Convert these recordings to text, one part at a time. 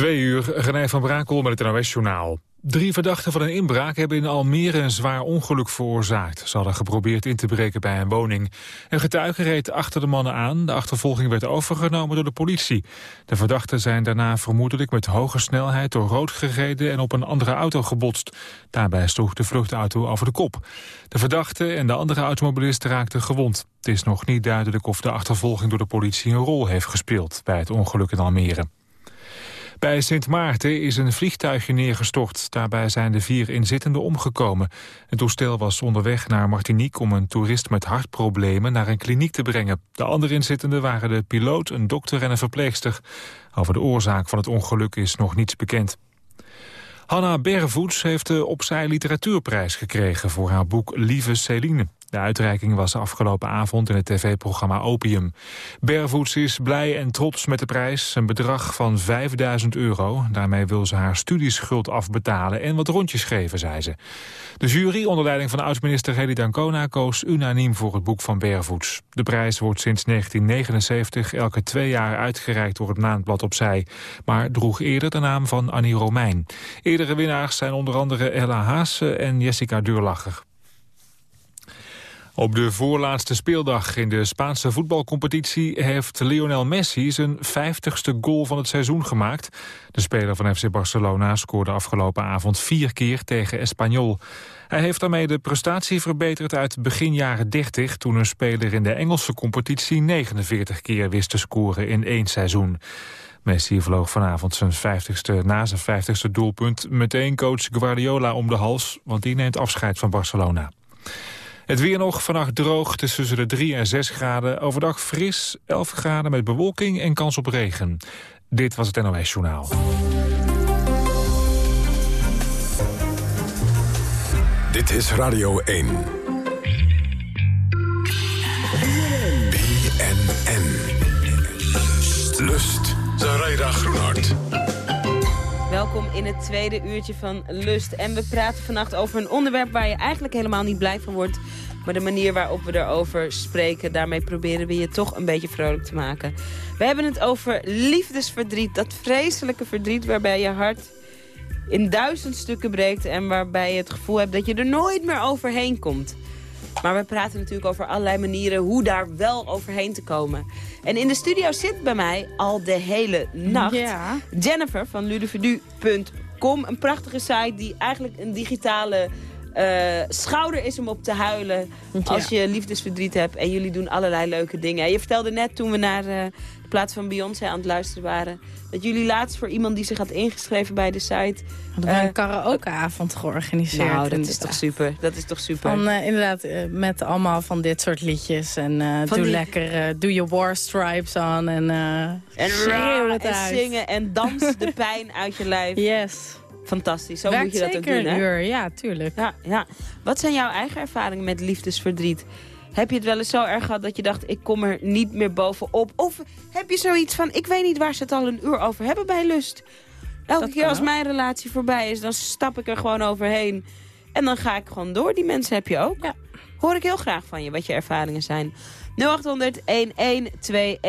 Twee uur, René van Brakel met het NOS-journaal. Drie verdachten van een inbraak hebben in Almere een zwaar ongeluk veroorzaakt. Ze hadden geprobeerd in te breken bij een woning. Een getuige reed achter de mannen aan. De achtervolging werd overgenomen door de politie. De verdachten zijn daarna vermoedelijk met hoge snelheid door rood gereden en op een andere auto gebotst. Daarbij sloeg de vluchtauto over de kop. De verdachte en de andere automobilist raakten gewond. Het is nog niet duidelijk of de achtervolging door de politie een rol heeft gespeeld bij het ongeluk in Almere. Bij Sint Maarten is een vliegtuigje neergestort. Daarbij zijn de vier inzittenden omgekomen. Het toestel was onderweg naar Martinique om een toerist met hartproblemen naar een kliniek te brengen. De andere inzittenden waren de piloot, een dokter en een verpleegster. Over de oorzaak van het ongeluk is nog niets bekend. Hanna Bervoets heeft de Opzij Literatuurprijs gekregen voor haar boek Lieve Celine. De uitreiking was afgelopen avond in het tv-programma Opium. Bervoets is blij en trots met de prijs, een bedrag van 5000 euro. Daarmee wil ze haar studieschuld afbetalen en wat rondjes geven, zei ze. De jury onder leiding van oud-minister Heli Dancona koos unaniem voor het boek van Bervoets. De prijs wordt sinds 1979 elke twee jaar uitgereikt door het maandblad Opzij, maar droeg eerder de naam van Annie Romein. Eerdere winnaars zijn onder andere Ella Haase en Jessica Duurlacher. Op de voorlaatste speeldag in de Spaanse voetbalcompetitie heeft Lionel Messi zijn vijftigste goal van het seizoen gemaakt. De speler van FC Barcelona scoorde afgelopen avond vier keer tegen Espanyol. Hij heeft daarmee de prestatie verbeterd uit begin jaren 30... toen een speler in de Engelse competitie 49 keer wist te scoren in één seizoen. Messi vloog vanavond zijn 50ste, na zijn 50ste doelpunt meteen coach Guardiola om de hals... want die neemt afscheid van Barcelona. Het weer nog, vannacht droog tussen de 3 en 6 graden. Overdag fris, 11 graden met bewolking en kans op regen. Dit was het NOS Journaal. Dit is Radio 1. BNN. Lust. Zaraida Groenhart. Welkom in het tweede uurtje van Lust. En we praten vannacht over een onderwerp waar je eigenlijk helemaal niet blij van wordt. Maar de manier waarop we erover spreken, daarmee proberen we je toch een beetje vrolijk te maken. We hebben het over liefdesverdriet. Dat vreselijke verdriet waarbij je hart in duizend stukken breekt... en waarbij je het gevoel hebt dat je er nooit meer overheen komt. Maar we praten natuurlijk over allerlei manieren hoe daar wel overheen te komen. En in de studio zit bij mij al de hele nacht Jennifer van ludeverdu.com. Een prachtige site die eigenlijk een digitale uh, schouder is om op te huilen als je liefdesverdriet hebt. En jullie doen allerlei leuke dingen. Je vertelde net toen we naar uh, de plaats van Beyoncé aan het luisteren waren... dat jullie laatst voor iemand die zich had ingeschreven bij de site... Hadden we uh, een karaokeavond georganiseerd. Nou, dat is toch super. Dat is toch super. Van, inderdaad, met allemaal van dit soort liedjes. En doe die... lekker, doe je war stripes aan en, en, het en zingen en dans de pijn uit je lijf. Yes. Fantastisch, zo moet je dat ook doen, hè? uur, ja, tuurlijk. Ja, ja. Wat zijn jouw eigen ervaringen met liefdesverdriet? Heb je het wel eens zo erg gehad dat je dacht, ik kom er niet meer bovenop? Of heb je zoiets van, ik weet niet waar ze het al een uur over hebben bij lust? Elke keer als mijn relatie voorbij is, dan stap ik er gewoon overheen. En dan ga ik gewoon door. Die mensen heb je ook. Ja. Hoor ik heel graag van je, wat je ervaringen zijn. 0800 1121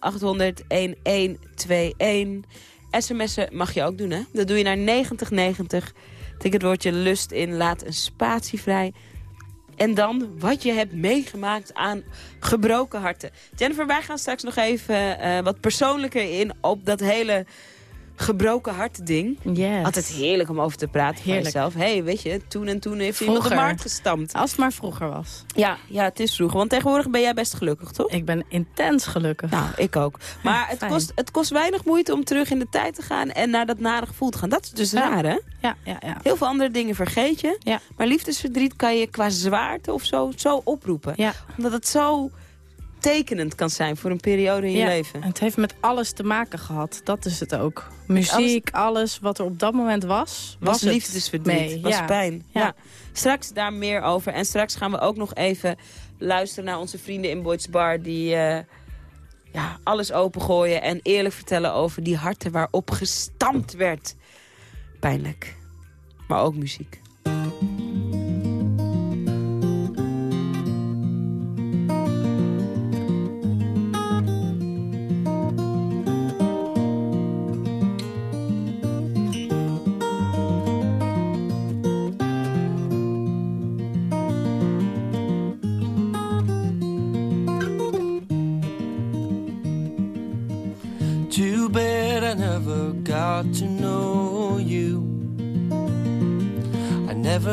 0800 1121 sms'en mag je ook doen, hè? Dat doe je naar 9090. Tik het woordje lust in, laat een spatie vrij. En dan wat je hebt meegemaakt aan gebroken harten. Jennifer, wij gaan straks nog even uh, wat persoonlijker in op dat hele gebroken hart ding. Yes. Altijd heerlijk om over te praten heerlijk. van jezelf. hey, weet je, toen en toen heeft iemand de markt gestampt. Als het maar vroeger was. Ja, ja, het is vroeger. Want tegenwoordig ben jij best gelukkig, toch? Ik ben intens gelukkig. Nou, ik ook. Maar het kost, het kost weinig moeite om terug in de tijd te gaan en naar dat nare gevoel te gaan. Dat is dus ja. raar, hè? Ja, ja, ja. Heel veel andere dingen vergeet je. Ja. Maar liefdesverdriet kan je qua zwaarte of zo, zo oproepen. Ja. Omdat het zo tekenend kan zijn voor een periode in je leven. Het heeft met alles te maken gehad. Dat is het ook. Muziek, alles... wat er op dat moment was. Was, was liefdesverdriet, was ja. pijn. Ja. Straks daar meer over. En straks gaan we ook nog even luisteren naar onze vrienden in Boyd's Bar... die uh, ja, alles opengooien en eerlijk vertellen over die harten waarop gestampt werd. Pijnlijk. Maar ook muziek.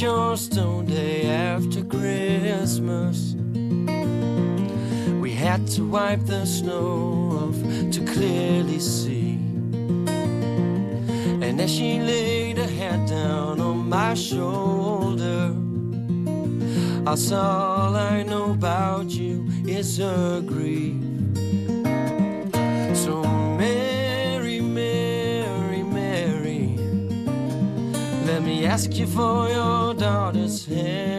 your stone day after Christmas. We had to wipe the snow off to clearly see. And as she laid her head down on my shoulder, I saw all I know about you is her grief. So, ask you for your daughter's hand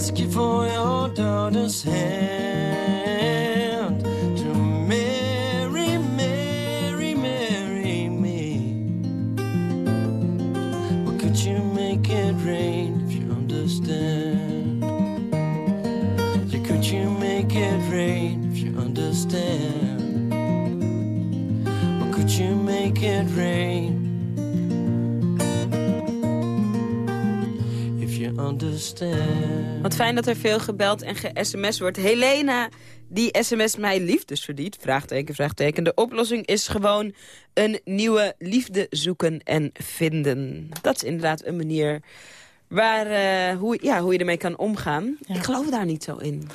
ask you for your daughter's hand to marry, marry, marry me. Or could you make it rain if you understand? Yeah, could you make it rain if you understand? Or could you make it rain? If you understand. Wat fijn dat er veel gebeld en ge-sms wordt. Helena, die sms mij liefdesverdiet. Vraagteken, vraagteken. De oplossing is gewoon een nieuwe liefde zoeken en vinden. Dat is inderdaad een manier waar, eh, hoe, ja, hoe je ermee kan omgaan. Ik geloof daar niet zo in.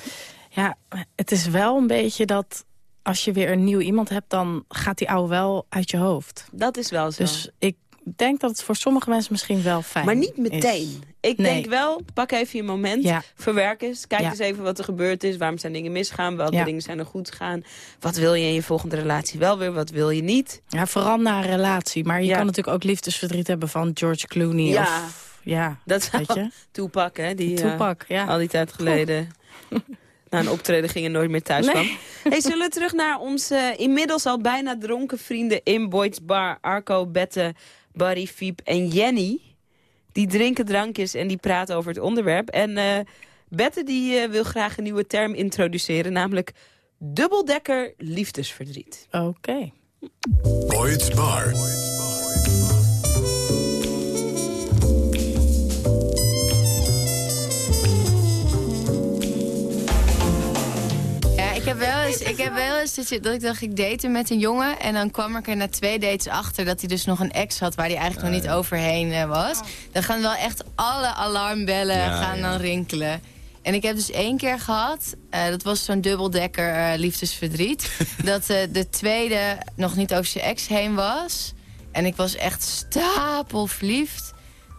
Ja, het is wel een beetje dat als je weer een nieuw iemand hebt... dan gaat die oude wel uit je hoofd. Dat is wel zo. Dus ik denk dat het voor sommige mensen misschien wel fijn maar niet is. meteen. Ik Nee. denk wel, pak even je moment, Ja. verwerk eens. Kijk Ja. eens even wat er gebeurd is. Waarom zijn dingen misgaan? Welke Ja. dingen zijn er goed gegaan? Wat wil je in je volgende relatie wel weer? Wat wil je niet? Ja, vooral na een relatie. Maar je kan natuurlijk ook liefdesverdriet hebben van George Clooney. Ja. Of, ja, Dat zou weet je? Toepak, hè? Die, eh, Toepak, ja. Al die tijd geleden. Na een optreden ging en nooit meer thuis Nee. kwam. Hey, zullen we terug naar onze inmiddels al bijna dronken vrienden in Boyd's Bar. Arco, Bette, Barry, Fiep en Jenny. Die drinken drankjes en die praten over het onderwerp. En eh Bette die, eh, wil graag een nieuwe term introduceren. Namelijk dubbeldekker liefdesverdriet. Oké. Boyd's Bar. Heb wel eens, ik heb wel eens dat, je- dat ik dacht, ik date met een jongen... en dan kwam ik er na twee dates achter dat hij dus nog een ex had... waar hij eigenlijk nog niet overheen eh, was. Dan gaan wel echt alle alarmbellen Ja, gaan ja. dan rinkelen. En ik heb dus één keer gehad, eh, dat was zo'n dubbeldekker eh, liefdesverdriet... dat eh, de tweede nog niet over zijn ex heen was. En ik was echt stapelverliefd.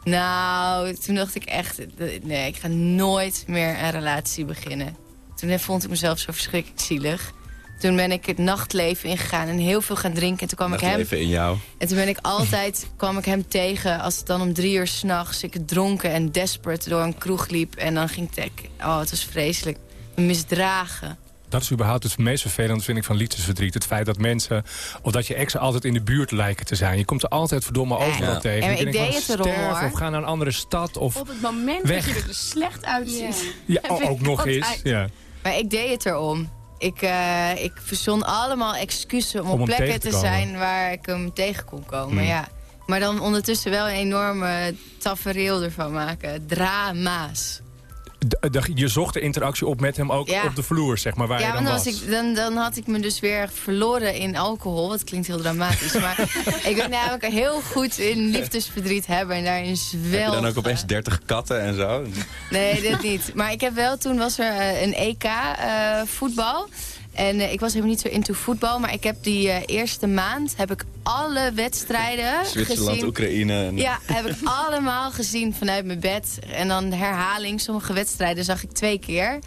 Nou, toen dacht ik echt, nee, ik ga nooit meer een relatie beginnen. Toen vond ik mezelf zo verschrikkelijk zielig. Toen ben ik het nachtleven ingegaan en heel veel gaan drinken. En toen kwam ik hem... Even in jou. En toen ben ik altijd, kwam ik hem tegen als het dan om drie uur s'nachts... ik dronken en desperate door een kroeg liep. En dan ging ik, oh het was vreselijk, misdragen. Dat is überhaupt het meest vervelend, vind ik, van liefdesverdriet. Het feit dat mensen, of dat je exen altijd in de buurt lijken te zijn. Je komt er altijd verdomme overal Ja. tegen. En Je ik deed het erom, sterf. Of ga naar een andere stad. Of, Op het moment Weg. dat je er dus slecht uitziet. ja, ik ook nog eens. Ja. Maar ik deed het erom. Ik, eh, ik verzon allemaal excuses om, Om op plekken te zijn waar ik hem tegen kon komen. Hmm. Ja. Maar dan ondertussen wel een enorme tafereel ervan maken. Drama's. Je zocht de interactie op met hem ook Ja. op de vloer, zeg maar, waar ja, je dan was. als ik, dan, dan had ik me dus weer verloren in alcohol. Dat klinkt heel dramatisch. maar ik ben namelijk heel goed in liefdesverdriet hebben. En daarin Heb je zwelgen. dan ook opeens 30 katten en zo? Nee, dit niet. Maar ik heb wel, toen was er eh, een EK eh, voetbal. En eh, ik was helemaal niet zo into voetbal. Maar ik heb die eh, eerste maand heb ik alle wedstrijden Zwitserland, gezien. Oekraïne. En... Ja, heb ik allemaal gezien vanuit mijn bed. En dan de herhaling. Sommige wedstrijden zag ik twee keer.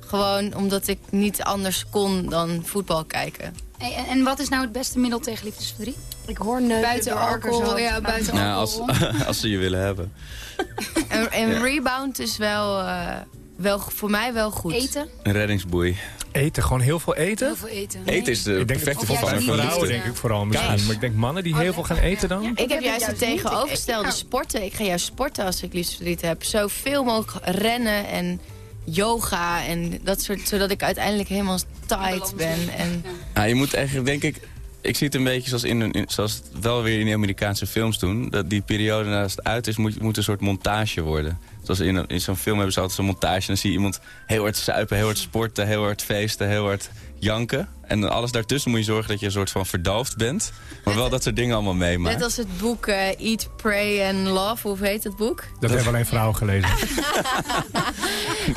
Gewoon omdat ik niet anders kon dan voetbal kijken. Hey, en, en wat is nou het beste middel tegen liefdesverdriet? Ik hoor neuken Buiten alcohol, ja, buiten Nou, als, alcohol. als ze je willen hebben. En, en Ja. rebound is wel, eh, wel voor mij wel goed. Eten? Een reddingsboei. Eten, gewoon heel veel eten? Heel veel eten. Eten is de Ik denk perfecte vrouwen liefde. denk ik vooral misschien. Kaas. Maar ik denk mannen die heel veel gaan eten dan. Ik heb juist het tegenovergestelde Ik- sporten. Ik ga juist sporten als ik liefdesverdriet heb. Zoveel mogelijk rennen en yoga en dat soort... zodat ik uiteindelijk helemaal tight ben. En, Ja, je moet eigenlijk, denk ik... Ik zie het een beetje zoals, in, in- zoals het wel weer in de Amerikaanse films doen. Dat die periode naast het uit is, moet, moet een soort montage worden. Zoals in, in zo'n film hebben ze altijd zo'n montage. En dan zie je iemand heel hard zuipen, heel hard sporten, heel hard feesten, heel hard janken. En alles daartussen moet je zorgen dat je een soort van verdoofd bent. Maar wel dat soort dingen allemaal meemaakt. net als het boek eh, Eat, Pray and Love. Hoe heet het boek? Dat hebben alleen vrouwen gelezen.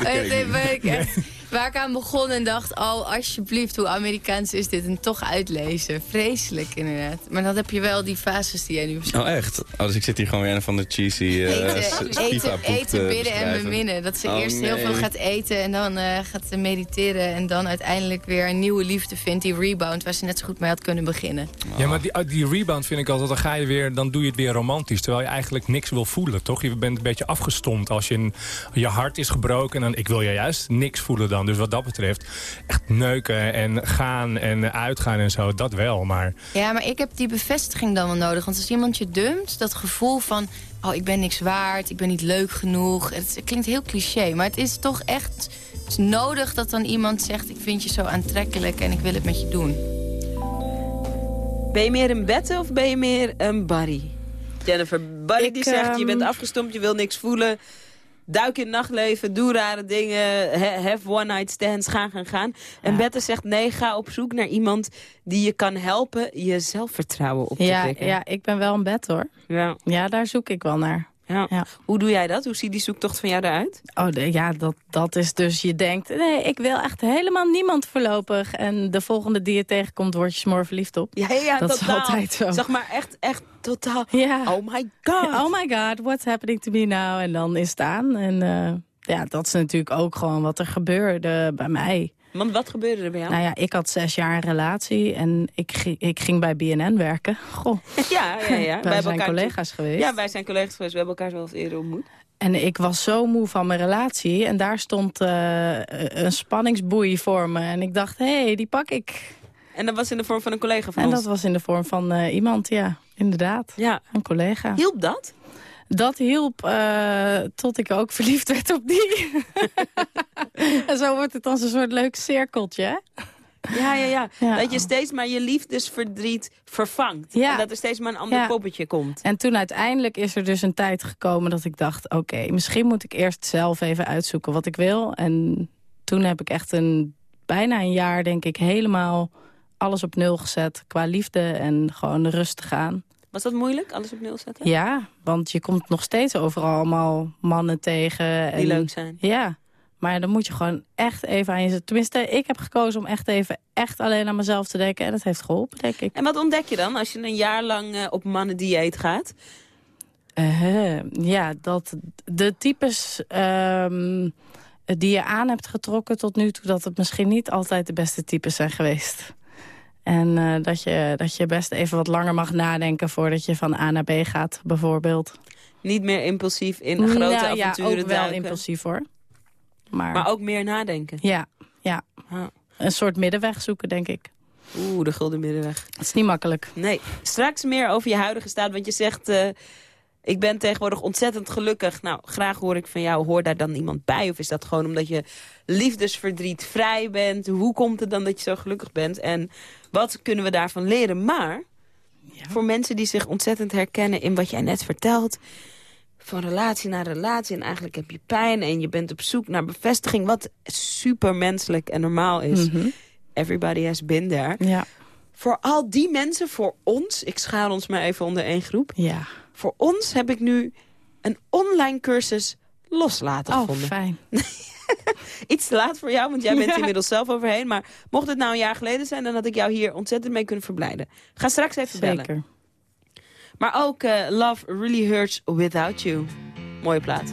ik ik echt- waar ik aan begon en dacht, oh alsjeblieft, hoe Amerikaans is dit? En toch uitlezen. Vreselijk inderdaad. Maar dan heb je wel die fases die jij nu beschrijft. Oh, echt? Oh, dus ik zit hier gewoon weer een van de cheesy uh, eten, eten, eten, bidden en beminnen. Dat ze Oh, eerst heel veel gaat eten en dan eh, gaat ze mediteren... en dan uiteindelijk weer een nieuwe liefde vindt, die rebound... waar ze net zo goed mee had kunnen beginnen. Ja, maar die, die rebound vind ik altijd, dan ga je weer, dan doe je het weer romantisch. Terwijl je eigenlijk niks wil voelen, toch? Je bent een beetje afgestompt als je, je hart is gebroken. En dan, ik wil je juist niks voelen dan. Dus wat dat betreft, echt neuken en gaan en uitgaan en zo, dat wel. Maar Ja, maar ik heb die bevestiging dan wel nodig. Want als iemand je dumpt, dat gevoel van... oh, ik ben niks waard, ik ben niet leuk genoeg. Het, klinkt heel cliché, maar het is toch echt is nodig dat dan iemand zegt... ik vind je zo aantrekkelijk en ik wil het met je doen. Ben je meer een Bette of ben je meer een Barry? Jennifer, Barry Ik, die zegt, je ehm, bent afgestompt, je wil niks voelen. Duik in nachtleven, doe rare dingen, ha- have one night stands, gaan, gaan, gaan. En Ja. Bette zegt, nee, ga op zoek naar iemand die je kan helpen je zelfvertrouwen op te Ja, krikken. ja, ik ben wel een bed hoor. Ja, Ja, daar zoek ik wel naar. Ja. Ja. Hoe doe jij dat? Hoe ziet die zoektocht van jou eruit? Oh, de- ja, dat, dat is dus, je denkt, nee, ik wil echt helemaal niemand voorlopig. En de volgende die je tegenkomt, word je smoor verliefd op. Ja, ja Dat is altijd zo. Zeg maar echt, echt totaal. Ja. Oh my god. Oh my god, what's happening to me now? En dan is het aan. En eh, ja, dat is natuurlijk ook gewoon wat er gebeurde bij mij. Want wat gebeurde er bij jou? Nou ja, ik had zes jaar een relatie en ik, ik ging bij BNN werken. Goh, ja, ja, ja. wij zijn elkaar collega's geweest. Ja, wij zijn collega's geweest. We hebben elkaar wel eens eerder ontmoet. En ik was zo moe van mijn relatie. En daar stond eh, een spanningsboei voor me. En ik dacht, hé, hey, die pak ik. En dat was in de vorm van een collega van En ons. dat was in de vorm van eh, iemand, ja, inderdaad. Ja. Een collega. Hielp dat? Dat hielp eh, tot ik ook verliefd werd op die. en zo wordt het dan zo'n soort leuk cirkeltje. hè? Ja, ja, ja, Ja. Dat je steeds maar je liefdesverdriet vervangt. Ja. En dat er steeds maar een ander Ja. poppetje komt. En toen uiteindelijk is er dus een tijd gekomen dat ik dacht... oké, misschien moet ik eerst zelf even uitzoeken wat ik wil. En toen heb ik echt een, bijna een jaar, denk ik, helemaal alles op nul gezet. Qua liefde en gewoon rustig aan. Was dat moeilijk, alles op nul zetten? Ja, want je komt nog steeds overal allemaal mannen tegen. Die en, leuk zijn. Ja, maar dan moet je gewoon echt even aan je... Tenminste, ik heb gekozen om echt even echt alleen aan mezelf te denken. En dat heeft geholpen, denk ik. En wat ontdek je dan als je een jaar lang eh, op mannen-dieet gaat? Eh, ja, dat de types... ehm, eh, die je aan hebt getrokken tot nu toe... dat het misschien niet altijd de beste types zijn geweest. En eh, dat, je, dat je best even wat langer mag nadenken voordat je van A naar B gaat, bijvoorbeeld. Niet meer impulsief in grote Nou avonturen ja, ook wel duiken. impulsief hoor. Maar, Maar ook meer nadenken. ja, ja, Ah. een soort middenweg zoeken, denk ik. Oeh, de gulden middenweg. Het is niet makkelijk. Nee, straks meer over je huidige staat. Want je zegt, eh, ik ben tegenwoordig ontzettend gelukkig. Nou, graag hoor ik van jou, hoor daar dan iemand bij? Of is dat gewoon omdat je liefdesverdriet vrij bent? Hoe komt het dan dat je zo gelukkig bent? En wat kunnen we daarvan leren? Maar voor mensen die zich ontzettend herkennen in wat jij net vertelt... van relatie naar relatie en eigenlijk heb je pijn... en je bent op zoek naar bevestiging... wat supermenselijk en normaal is. Mhm. Everybody has been there. Ja. Voor al die mensen, voor ons... ik schaal ons maar even onder één groep... ja. Voor ons heb ik nu een online cursus loslaten Oh, gevonden. fijn. Iets te laat voor jou, want jij bent er inmiddels zelf overheen. Maar mocht het nou een jaar geleden zijn... dan had ik jou hier ontzettend mee kunnen verblijden. Ga straks even bellen. Zeker. Maar ook eh, Love Really Hurts Without You. Mooie plaat.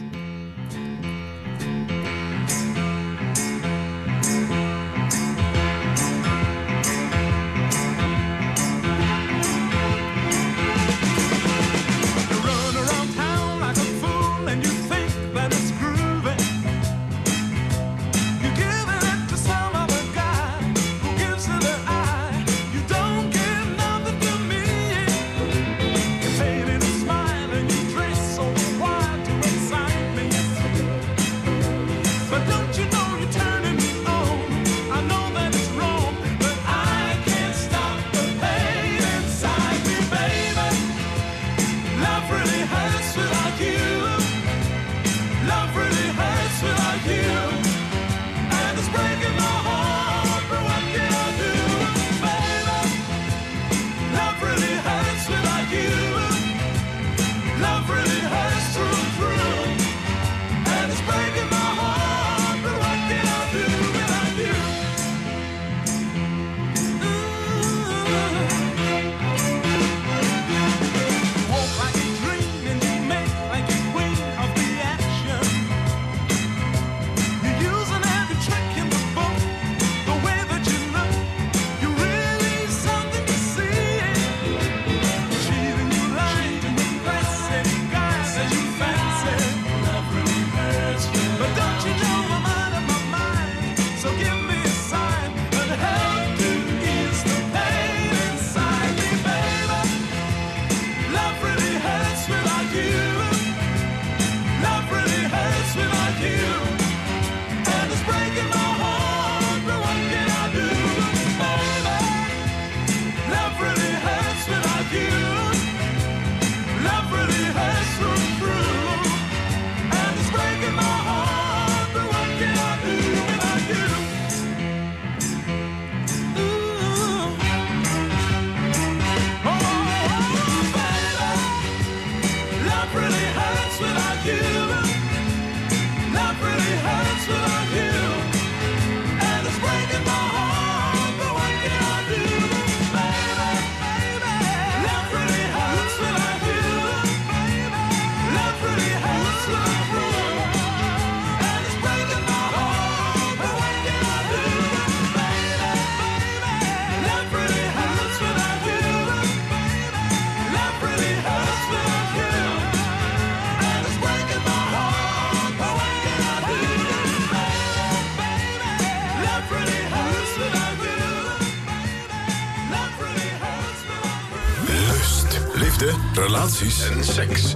En seks.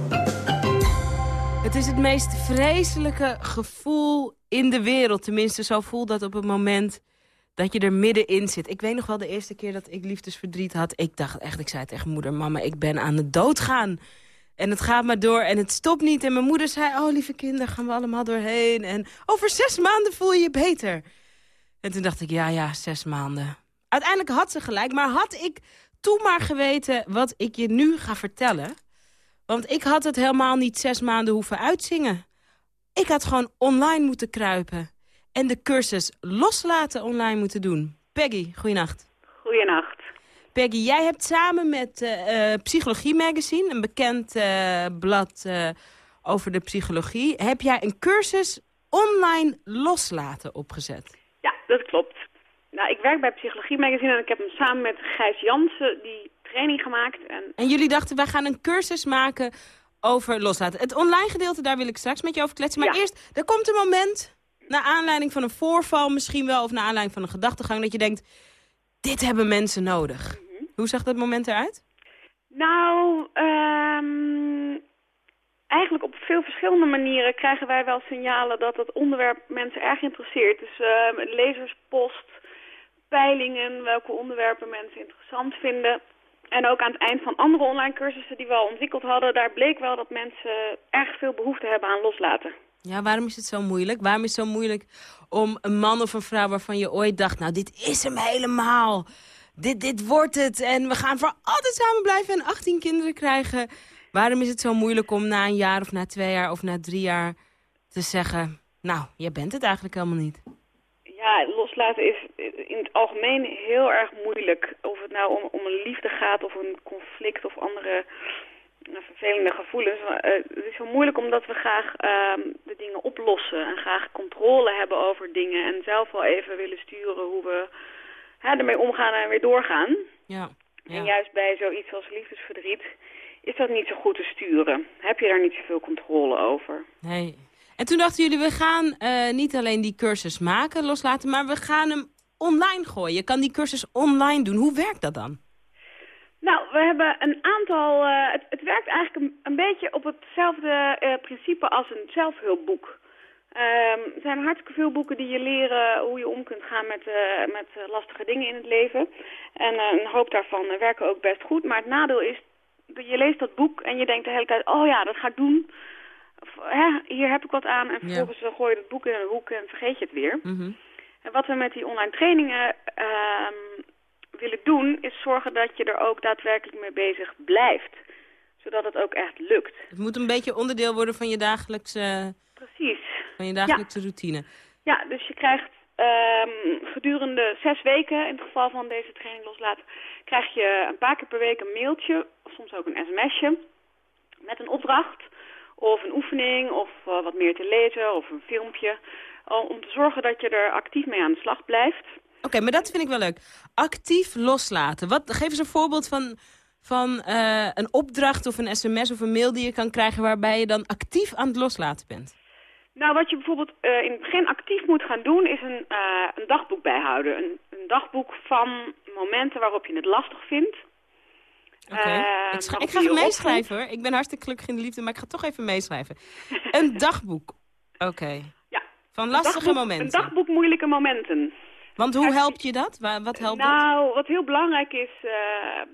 Het is het meest vreselijke gevoel in de wereld. Tenminste, zo voelt dat op het moment dat je er middenin zit. Ik weet nog wel de eerste keer dat ik liefdesverdriet had. Ik dacht echt, ik zei tegen moeder, mama, ik ben aan het doodgaan. En het gaat maar door en het stopt niet. En mijn moeder zei, oh lieve kinderen, gaan we allemaal doorheen. En over zes maanden voel je je beter. En toen dacht ik, ja, ja, zes maanden. Uiteindelijk had ze gelijk, maar had ik toen maar geweten wat ik je nu ga vertellen... Want ik had het helemaal niet zes maanden hoeven uitzingen. Ik had gewoon online moeten kruipen. En de cursus loslaten online moeten doen. Peggy, goeienacht. Goeienacht. Peggy, jij hebt samen met eh, eh, Psychologie Magazine... een bekend eh, blad over de psychologie... heb jij een cursus online loslaten opgezet. Ja, dat klopt. Nou, ik werk bij Psychologie Magazine en ik heb hem samen met Gijs Jansen die training gemaakt. En En jullie dachten, wij gaan een cursus maken over loslaten. Het online gedeelte, daar wil ik straks met je over kletsen. Maar Ja. eerst, er komt een moment, naar aanleiding van een voorval misschien wel... of naar aanleiding van een gedachtegang, dat je denkt... dit hebben mensen nodig. Hoe zag dat moment eruit? Nou, ehm, eigenlijk op veel verschillende manieren krijgen wij wel signalen dat het onderwerp mensen erg interesseert. Dus ehm, lezerspost, peilingen, welke onderwerpen mensen interessant vinden. En ook aan het eind van andere online cursussen die we al ontwikkeld hadden, daar bleek wel dat mensen erg veel behoefte hebben aan loslaten. Ja, waarom is het zo moeilijk? Waarom is het zo moeilijk om een man of een vrouw waarvan je ooit dacht... nou, dit is hem helemaal. Dit, dit wordt het. En we gaan voor altijd samen blijven en 18 kinderen krijgen. Waarom is het zo moeilijk om na een jaar of na twee jaar of na drie jaar te zeggen... nou, jij bent het eigenlijk helemaal niet. Ja, loslaten is in het algemeen heel erg moeilijk. Of het nou om, om een liefde gaat of een conflict of andere eh, vervelende gevoelens. Eh, het is zo moeilijk omdat we graag ehm, de dingen oplossen en graag controle hebben over dingen. En zelf wel even willen sturen hoe we hè, ermee omgaan en weer doorgaan. Ja. En juist bij zoiets als liefdesverdriet is dat niet zo goed te sturen. Heb je daar niet zoveel controle over. Nee. En toen dachten jullie, we gaan eh, niet alleen die cursus maken, loslaten... maar we gaan hem online gooien. Je kan die cursus online doen. Hoe werkt dat dan? Nou, we hebben een aantal... eh, het, het werkt eigenlijk een, een beetje op hetzelfde eh, principe als een zelfhulpboek. Ehm, er zijn hartstikke veel boeken die je leren hoe je om kunt gaan met, eh, met lastige dingen in het leven. En een hoop daarvan werken ook best goed. Maar het nadeel is, dat je leest dat boek en je denkt de hele tijd... oh ja, dat ga ik doen. Of, hè, hier heb ik wat aan. En vervolgens gooi je het boek in een hoek en vergeet je het weer. Mhm. En wat we met die online trainingen ehm, willen doen, is zorgen dat je er ook daadwerkelijk mee bezig blijft. Zodat het ook echt lukt. Het moet een beetje onderdeel worden van je dagelijkse, Precies. van je dagelijkse routine. Ja, dus je krijgt ehm, gedurende zes weken, in het geval van deze training loslaten, krijg je een paar keer per week een mailtje, of soms ook een sms'je, met een opdracht of een oefening of eh, wat meer te lezen of een filmpje. Om te zorgen dat je er actief mee aan de slag blijft. Oké, maar dat vind ik wel leuk. Actief loslaten. Wat, geef eens een voorbeeld van, van eh, een opdracht of een sms of een mail die je kan krijgen... waarbij je dan actief aan het loslaten bent. Nou, wat je bijvoorbeeld eh, in het begin actief moet gaan doen, is een, eh, een dagboek bijhouden. Een, een dagboek van momenten waarop je het lastig vindt. Oké. Ik, ik ga meeschrijven hoor. Ik ben hartstikke gelukkig in de liefde, maar ik ga toch even meeschrijven. een dagboek. Oké. Van lastige dagboek- momenten. Een dagboek moeilijke momenten. Want hoe helpt je dat? Wa- Wat helpt dat? nou, wat heel belangrijk is eh,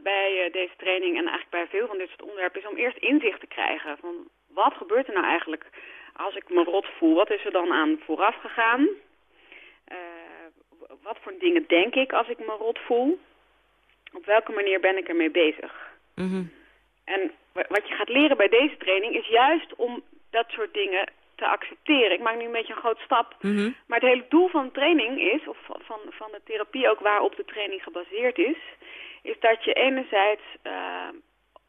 bij eh, deze training en eigenlijk bij veel van dit soort onderwerpen... is om eerst inzicht te krijgen van wat gebeurt er nou eigenlijk als ik me rot voel? Wat is er dan aan vooraf gegaan? Eh, wat voor dingen denk ik als ik me rot voel? Op welke manier ben ik ermee bezig? Mhm. En wa- wat je gaat leren bij deze training is juist om dat soort dingen te accepteren. Ik maak nu een beetje een grote stap. Mhm. Maar het hele doel van de training is, of van- van, de therapie ook waarop de training gebaseerd is, is dat je enerzijds eh,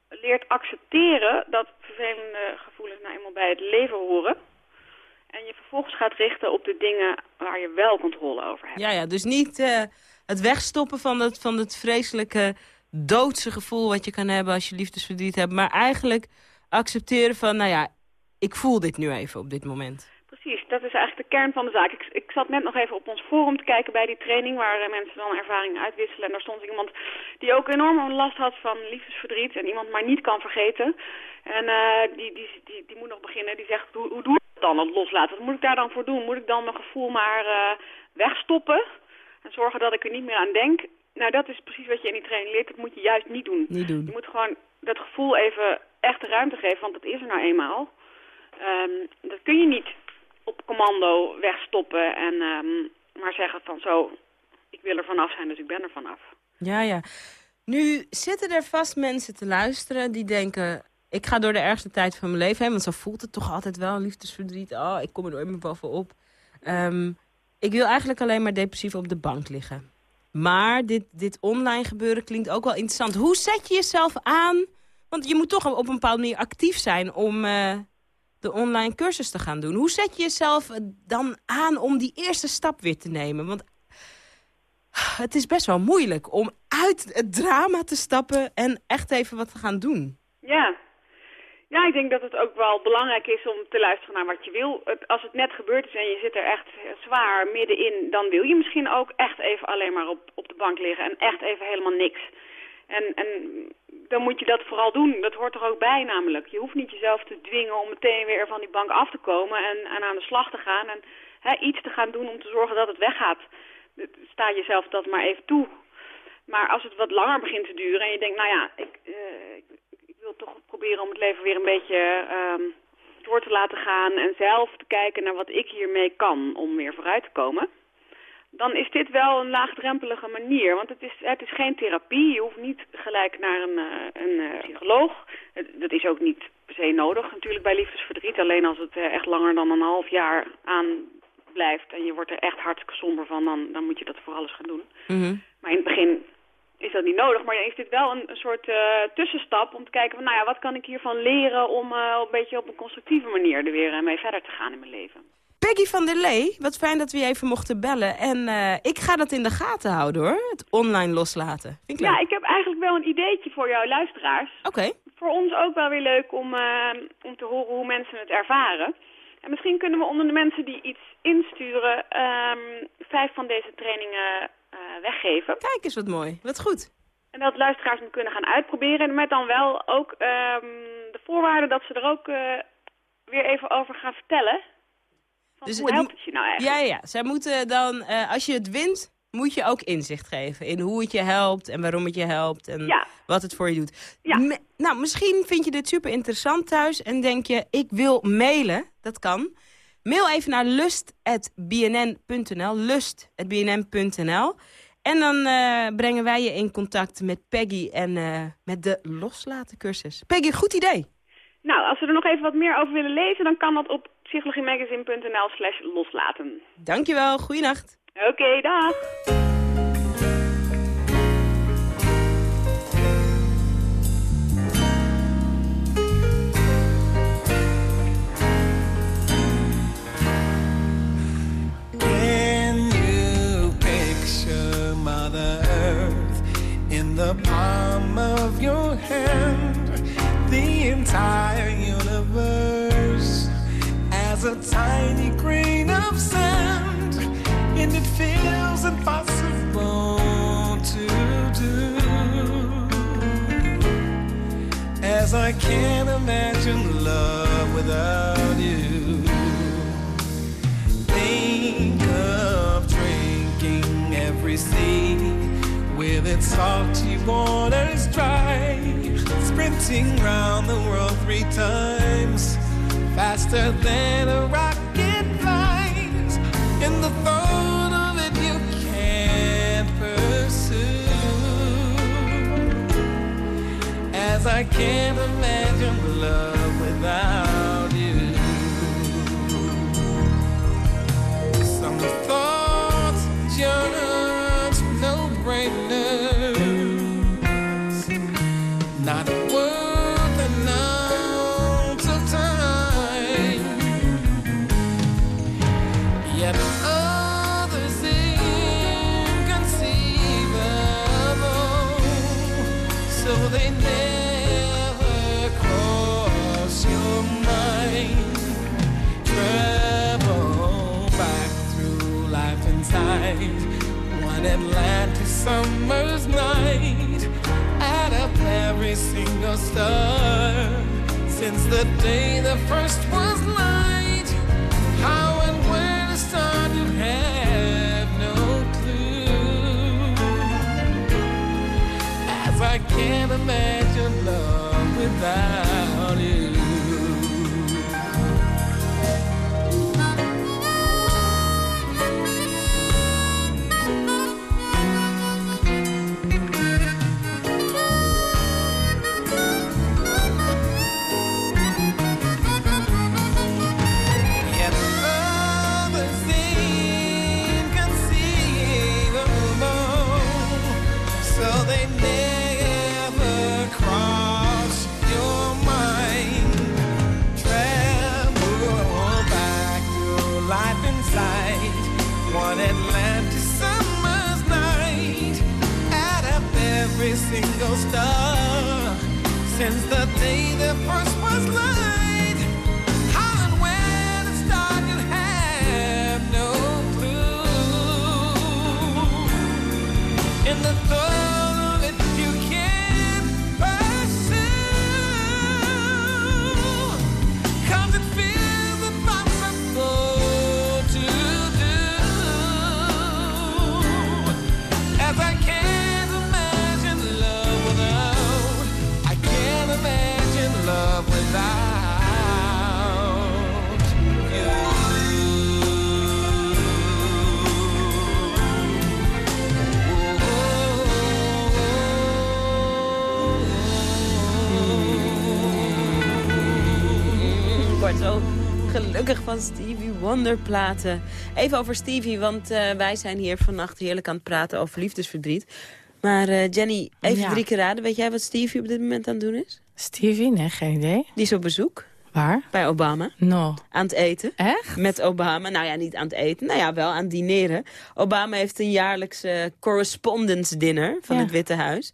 leert accepteren dat vervelende gevoelens nou eenmaal bij het leven horen. En je vervolgens gaat richten op de dingen waar je wel controle over hebt. Ja, ja, dus niet eh, het wegstoppen van het, van het vreselijke doodse gevoel wat je kan hebben als je liefdesverdriet hebt. Maar eigenlijk accepteren van, nou ja, ik voel dit nu even op dit moment. Precies, dat is eigenlijk de kern van de zaak. Ik, ik zat net nog even op ons forum te kijken bij die training... waar eh, mensen dan ervaringen uitwisselen. En daar stond iemand die ook enorm last had van liefdesverdriet... en iemand maar niet kan vergeten. En eh, die, die, die, die moet nog beginnen. Die zegt, hoe, hoe doe ik dat dan, het loslaten? Wat moet ik daar dan voor doen? Moet ik dan mijn gevoel maar eh, wegstoppen... en zorgen dat ik er niet meer aan denk? Nou, dat is precies wat je in die training leert. Dat moet je juist niet doen. Niet doen. Je moet gewoon dat gevoel even echt ruimte geven, want dat is er nou eenmaal. Ehm, dat kun je niet op commando wegstoppen en ehm, maar zeggen van zo, ik wil er vanaf zijn, dus ik ben er vanaf. Ja, ja. Nu zitten er vast mensen te luisteren die denken... ik ga door de ergste tijd van mijn leven heen... want zo voelt het toch altijd wel, liefdesverdriet. Oh, ik kom er nooit meer bovenop. Ehm, ik wil eigenlijk alleen maar depressief op de bank liggen. Maar dit, dit online gebeuren klinkt ook wel interessant. Hoe zet je jezelf aan? Want je moet toch op een bepaalde manier actief zijn... om, eh, de online cursus te gaan doen. Hoe zet je jezelf eh, dan aan om die eerste stap weer te nemen? Want het is best wel moeilijk om uit het drama te stappen en echt even wat te gaan doen. Ja. Ja, ik denk dat het ook wel belangrijk is om te luisteren naar wat je wil. Als het net gebeurd is en je zit er echt zwaar middenin... dan wil je misschien ook echt even alleen maar op, op de bank liggen en echt even helemaal niks. En, en dan moet je dat vooral doen. Dat hoort er ook bij namelijk. Je hoeft niet jezelf te dwingen om meteen weer van die bank af te komen... en, en aan de slag te gaan en hè, iets te gaan doen om te zorgen dat het weggaat. Sta jezelf dat maar even toe. Maar als het wat langer begint te duren en je denkt, nou ja, ik, ik, ik wil toch proberen om het leven weer een beetje ehm, door te laten gaan en zelf te kijken naar wat ik hiermee kan om weer vooruit te komen. Dan is dit wel een laagdrempelige manier, want het is, het is geen therapie. Je hoeft niet gelijk naar een, eh, een eh, psycholoog. Dat is ook niet per se nodig natuurlijk bij liefdesverdriet. Alleen als het eh, echt langer dan een half jaar aan blijft en je wordt er echt hartstikke somber van, dan, dan moet je dat vooral eens gaan doen. Maar in het begin is dat niet nodig. Maar is dit wel een, een soort tussenstap om te kijken van, nou ja, wat kan ik hiervan leren om een beetje op een constructieve manier er weer mee verder te gaan in mijn leven. Peggy van der Lee, wat fijn dat we je even mochten bellen. En eh, ik ga dat in de gaten houden hoor, het online loslaten. Vind ik leuk. Ja, ik heb eigenlijk wel een ideetje voor jouw luisteraars. Oké. Voor ons ook wel weer leuk om, eh, om te horen hoe mensen het ervaren. En misschien kunnen we onder de mensen die iets insturen, ehm, vijf van deze trainingen eh, weggeven. Kijk eens wat mooi, wat goed. En dat luisteraars hem kunnen gaan uitproberen. Met dan wel ook ehm, de voorwaarde dat ze er ook eh, weer even over gaan vertellen. Dus hoe helpt het je nou eigenlijk? Ja, ja, zij moeten dan, eh, als je het wint, moet je ook inzicht geven in hoe het je helpt en waarom het je helpt en Ja. wat het voor je doet. Me- nou, misschien vind je dit super interessant thuis en denk je, ik wil mailen. Dat kan. Mail even naar lust.bnn.nl, lust.bnn.nl. En dan eh, brengen wij je in contact met Peggy en eh, met de loslaten cursus. Peggy, goed idee. Nou, als we er nog even wat meer over willen lezen, dan kan dat op psychologiemagazine.nl slash loslaten. Dankjewel, goeienacht. Oké, dag. You picture Mother Earth in the palm of your hand? The entire universe as a tiny grain of sand, and it feels impossible to do. As I can't imagine love without you. Think of drinking every sea with its salty waters dry, sprinting round the world three times faster than a rocket flies. And the thought of it you can't pursue, as I can't imagine summer's night. Add up every single star since the day the first was light. How and where to start, you have no clue. As I can't imagine star since the gelukkig van Stevie Wonder platen. Even over Stevie, want eh, wij zijn hier vannacht heerlijk aan het praten over liefdesverdriet. Maar eh, Jenny, even Ja. drie keer raden. Weet jij wat Stevie op dit moment aan het doen is? Stevie? Nee, geen idee. Die is op bezoek. Waar? Bij Obama. No. Aan het eten. Echt? Met Obama. Nou ja, niet aan het eten. Nou ja, wel aan het dineren. Obama heeft een jaarlijkse correspondence dinner van Ja. het Witte Huis.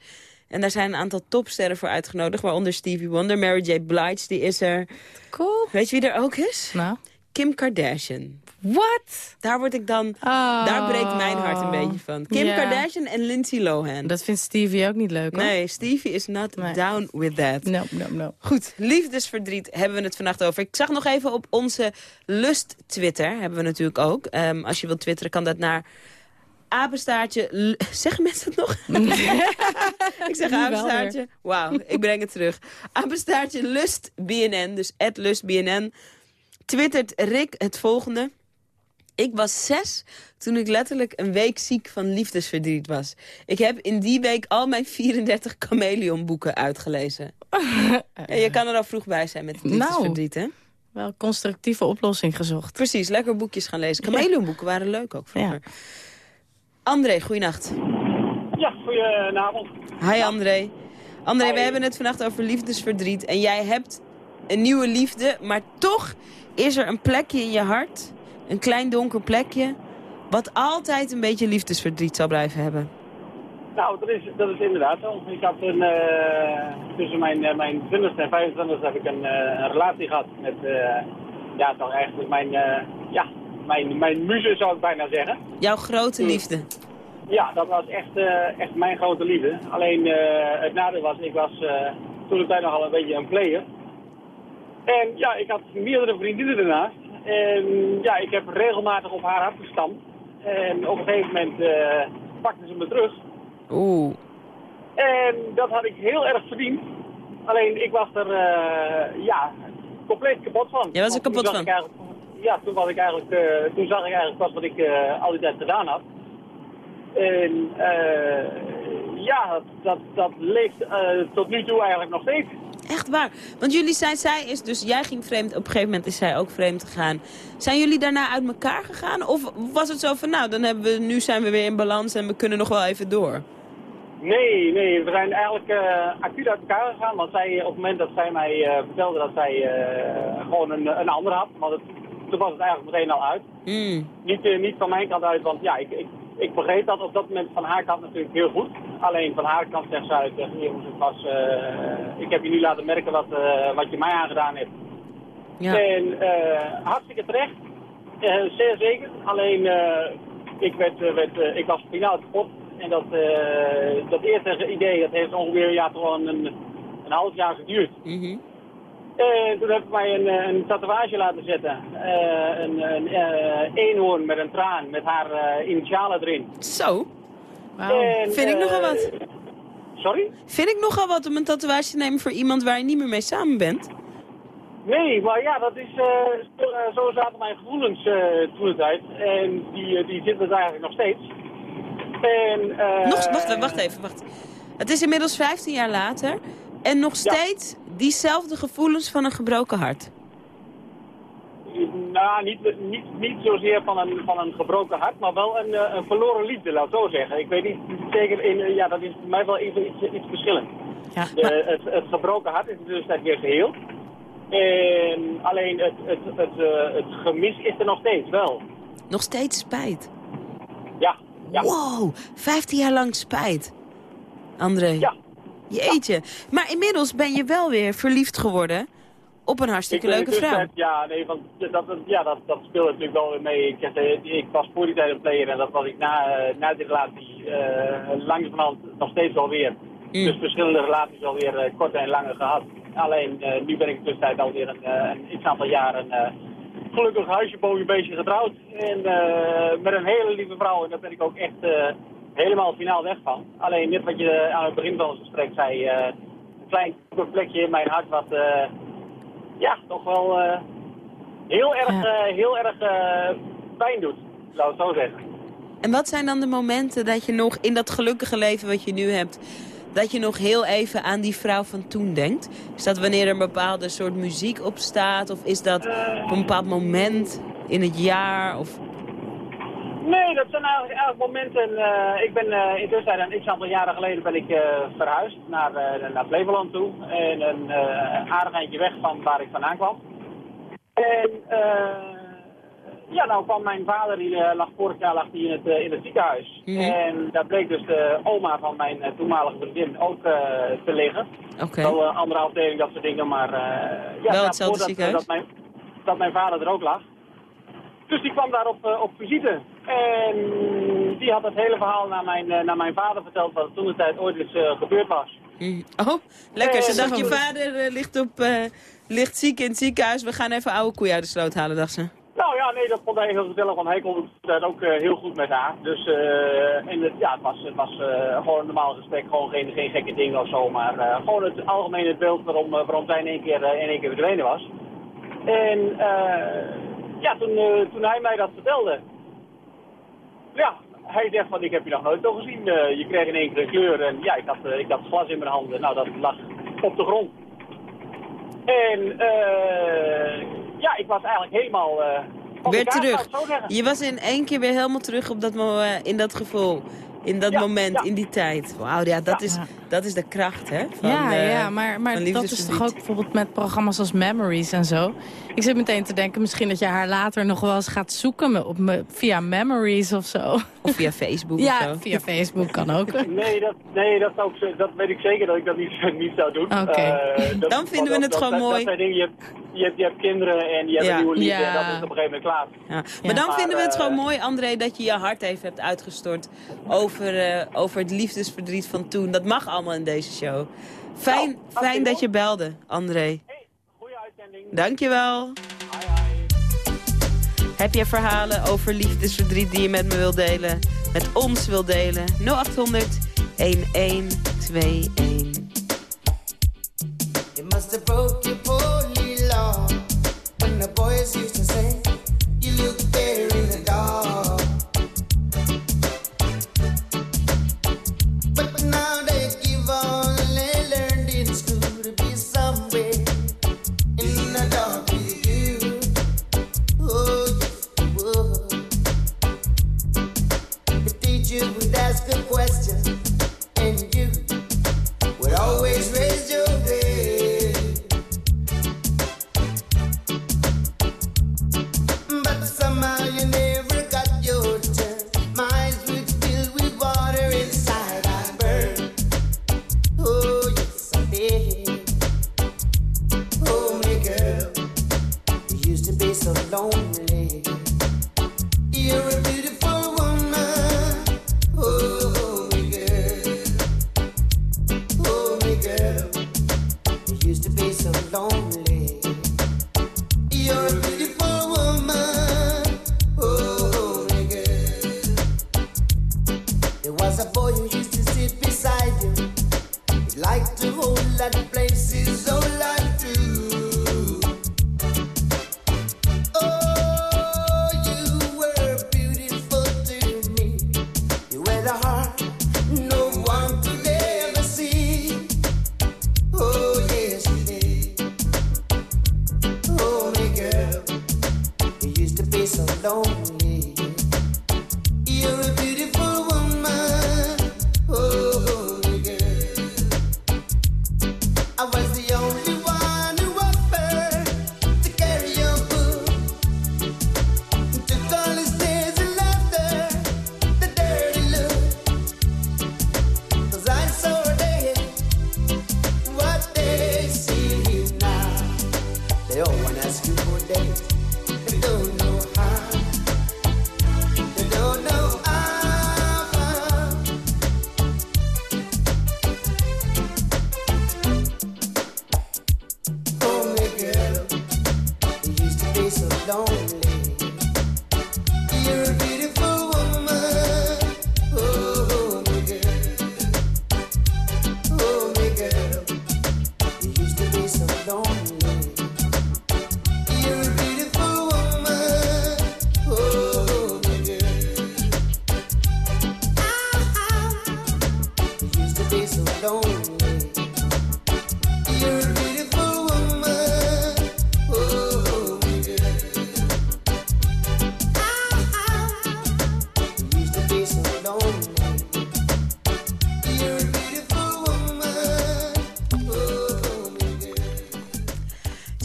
En daar zijn een aantal topsterren voor uitgenodigd. Waaronder Stevie Wonder, Mary J. Blige, die is er. Cool. Weet je wie er ook is? Nou. Kim Kardashian. What? Daar word ik dan... Oh. Daar breekt mijn hart een beetje van. Kim. Kardashian en Lindsay Lohan. Dat vindt Stevie ook niet leuk, hoor. Nee, Stevie is not Nee. down with that. No, no, no. Goed, liefdesverdriet hebben we het vannacht over. Ik zag nog even op onze Lust Twitter, hebben we natuurlijk ook. Ehm, als je wilt twitteren kan dat naar apenstaartje... Zeggen mensen het nog? ik zeg apenstaartje. Wauw, ik breng het terug. Apenstaartje Lust BNN, dus Lust BNN. Twittert Rick het volgende. Ik was zes toen ik letterlijk een week ziek van liefdesverdriet was. Ik heb in die week al mijn 34 chameleon boeken uitgelezen. En je kan er al vroeg bij zijn met het Nou. liefdesverdriet, hè? Wel constructieve oplossing gezocht. Precies, lekker boekjes gaan lezen. Chameleon boeken waren leuk ook vroeger. André, goeienacht. Goedenavond. Hi André. André, we hebben het vannacht over liefdesverdriet. En jij hebt een nieuwe liefde, maar toch is er een plekje in je hart, een klein donker plekje, wat altijd een beetje liefdesverdriet zal blijven hebben. Nou, dat is, dat is inderdaad zo. Ik had een, eh, tussen mijn, eh, mijn 20 en 25 heb ik een, eh, een relatie gehad met, ja, toch eigenlijk mijn, ja, mijn, mijn muze zou ik bijna zeggen. Jouw grote liefde. Ja, dat was echt, eh, echt mijn grote liefde. Alleen eh, het nadeel was, ik was eh, toen de tijd nogal een beetje een player. En ja, ik had meerdere vriendinnen ernaast. En ja, ik heb regelmatig op haar afgestampt. En op een gegeven moment eh pakte ze me terug. Oeh. En dat had ik heel erg verdiend. Alleen ik was er ja, compleet kapot van. Jij was er kapot van? ik ja, toen, was ik eigenlijk, toen zag ik eigenlijk pas wat ik al die tijd gedaan had. En eh, ja, dat, dat, leeft eh, tot nu toe eigenlijk nog steeds. Echt waar. Want jullie zijn, zij is dus, jij ging vreemd, op een gegeven moment is zij ook vreemd gegaan. Zijn jullie daarna uit elkaar gegaan? Of was het zo van, nou, dan hebben we, nu zijn we weer in balans en we kunnen nog wel even door? Nee, nee, we zijn eigenlijk eh acuut uit elkaar gegaan. Want zij, op het moment dat zij mij vertelde dat zij gewoon een, een ander had, want het, toen was het eigenlijk meteen al uit. Mm. Niet, niet van mijn kant uit, want ja, ik, ik, ik begreep dat op dat moment van haar kant natuurlijk heel goed. Alleen van haar kant zegt eh, jongens, het was, ik heb je nu laten merken wat, eh, wat je mij aangedaan hebt. Ja. En eh, hartstikke terecht, Eh, zeer zeker. Alleen, ik, werd, werd, ik was finaal kapot. En dat, dat eerste idee, dat heeft ongeveer ja, een, een half jaar geduurd. Mhm. En toen heb ik mij een, eh, een tatoeage laten zetten. Eh, een een eh, eenhoorn met een traan, met haar eh, initialen erin. Zo. En, Vind ik eh, nogal wat. Sorry? Vind ik nogal wat om een tatoeage te nemen voor iemand waar je niet meer mee samen bent? Nee, maar ja, dat is, eh, zo, eh, zo zaten mijn gevoelens eh, toen de tijd. En die, eh, die zitten er eigenlijk nog steeds. En, eh, Nog, wacht, wacht even, wacht. Het is inmiddels 15 jaar later en nog steeds diezelfde gevoelens van een gebroken hart. Nou, niet, niet, niet zozeer van een, van een gebroken hart, maar wel een, eh, een verloren liefde, laat ik zo zeggen. Ik weet niet zeker, in, eh, ja, dat is voor mij wel even iets, iets verschillend. Ja, het, het gebroken hart is dus net weer geheel. En alleen het, het, het, eh, het gemis is er nog steeds wel. Nog steeds spijt. Ja, ja. Wow, 15 jaar lang spijt. André. Ja. Jeetje. Maar inmiddels ben je wel weer verliefd geworden op een hartstikke Ik, leuke vrouw. tussentijd- Ja, nee, want dat, ja, dat, dat speelde natuurlijk wel weer mee. Ik, eh, ik was voor die tijd een player en dat was ik na, eh, na die relatie uh, langzamerhand nog steeds alweer. Mm. Dus verschillende relaties alweer uh, korte en lange gehad. Alleen nu ben ik tussentijd alweer een, een x aantal jaren gelukkig huisje, boompje, beestje getrouwd. En met een hele lieve vrouw en daar ben ik ook echt helemaal finaal weg van. Alleen net wat je aan het begin van het gesprek zei, eh, een klein plekje in mijn hart wat eh, ja, toch wel eh, heel erg, eh, heel erg eh, pijn doet, zou ik het zo zeggen. En wat zijn dan de momenten dat je nog in dat gelukkige leven wat je nu hebt... dat je nog heel even aan die vrouw van toen denkt? Is dat wanneer er een bepaalde soort muziek op staat? Of is dat op een bepaald moment in het jaar? Of... Nee, dat zijn eigenlijk, eigenlijk momenten. eh, ik ben eh intussen een x aantal jaren geleden ben ik eh, verhuisd naar, naar Flevoland toe. En een aardig eindje weg van waar ik vandaan kwam. En ja, nou kwam mijn vader, die lag vorig jaar lag die in, het, in het ziekenhuis. Mhm. En daar bleek dus de oma van mijn toenmalige vriendin ook te liggen. Oké. Wel eh, andere afdeling, dat soort dingen, maar ja, Wel hetzelfde voordat, ziekenhuis? Dat mijn, dat mijn vader er ook lag. Dus die kwam daar op, op visite. En die had het hele verhaal naar mijn, eh, naar mijn vader verteld, wat toen de tijd ooit eens eh, gebeurd was. Oh, lekker. Ze dacht, je dat- vader eh, ligt, op, ligt ziek in het ziekenhuis. We gaan even oude koeien uit de sloot halen, dacht ze. Nou ja, nee, dat vond hij heel gezellig, want hij kon het ook heel goed met haar. Dus en het, ja, het was, het was gewoon een normaal gesprek, gewoon geen, geen gekke dingen of zo, maar gewoon het algemene beeld waarom, waarom zij in één keer, in één keer verdwenen was. En ja, toen, eh, toen hij mij dat vertelde, ja, hij zegt van ik heb je nog nooit zo gezien. Eh, je kreeg in één keer een kleur en ja, ik had, eh, ik had glas in mijn handen. Nou, dat lag op de grond. En eh, ja, ik was eigenlijk helemaal... eh, Weer terug. Je was in één keer weer helemaal terug op dat in dat gevoel. In dat Ja, moment, ja. in die tijd. Wauw, ja, dat, Is, dat is de kracht, hè? Van, ja, ja, maar, maar van dat is toch ook bijvoorbeeld met programma's als Memories en zo. Ik zit meteen te denken, misschien dat je haar later nog wel eens gaat zoeken op me, via Memories of zo. Of via Facebook Ja, of zo. via Facebook kan ook. Nee, dat, nee dat, zou dat weet ik zeker dat ik dat niet, niet zou doen. Oké. Eh, dat- Dan vinden we dat- het dat- gewoon dat- mooi. Dat zijn dingen, je, hebt, je, hebt, je hebt kinderen en je hebt Ja. een nieuwe liefde Ja. en dat is op een gegeven moment klaar. Ja. Maar dan Maar, vinden we het eh, gewoon mooi, André, dat je je hart even hebt uitgestort over, eh, over het liefdesverdriet van toen. Dat mag allemaal in deze show. Fijn, Nou, fijn dat je belde, André. Dankjewel. Heb je verhalen over liefdesverdriet die je met me wilt delen? Met ons wilt delen? 0800 1121. It must have broke your poorly law when the boys used to say, that places all like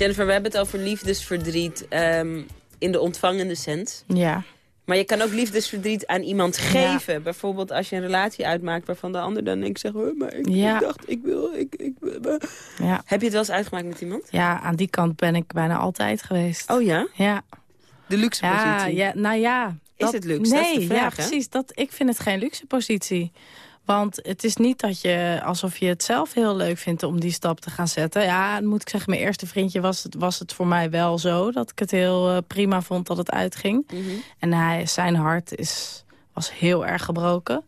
Jennifer, we hebben het over liefdesverdriet ehm, in de ontvangende sens. Ja. Maar je kan ook liefdesverdriet aan iemand geven. Bijvoorbeeld als je een relatie uitmaakt waarvan de ander dan denkt... Zeg, "Oh, maar ik, Ja. ik dacht, ik wil... Ik, ik, Ja. Heb je het wel eens uitgemaakt met iemand? ja, aan die kant ben ik bijna altijd geweest. Oh ja? Ja. De luxe Ja, positie. ja, nou ja. Is het luxe? Dat is Nee, de vraag, ja, precies. Dat, ik vind het geen luxe positie. Want het is niet dat je, alsof je het zelf heel leuk vindt om die stap te gaan zetten. Ja, moet ik zeggen, mijn eerste vriendje was het, was het voor mij wel zo. Dat ik het heel eh, prima vond dat het uitging. Mhm. En hij, zijn hart is, was heel erg gebroken.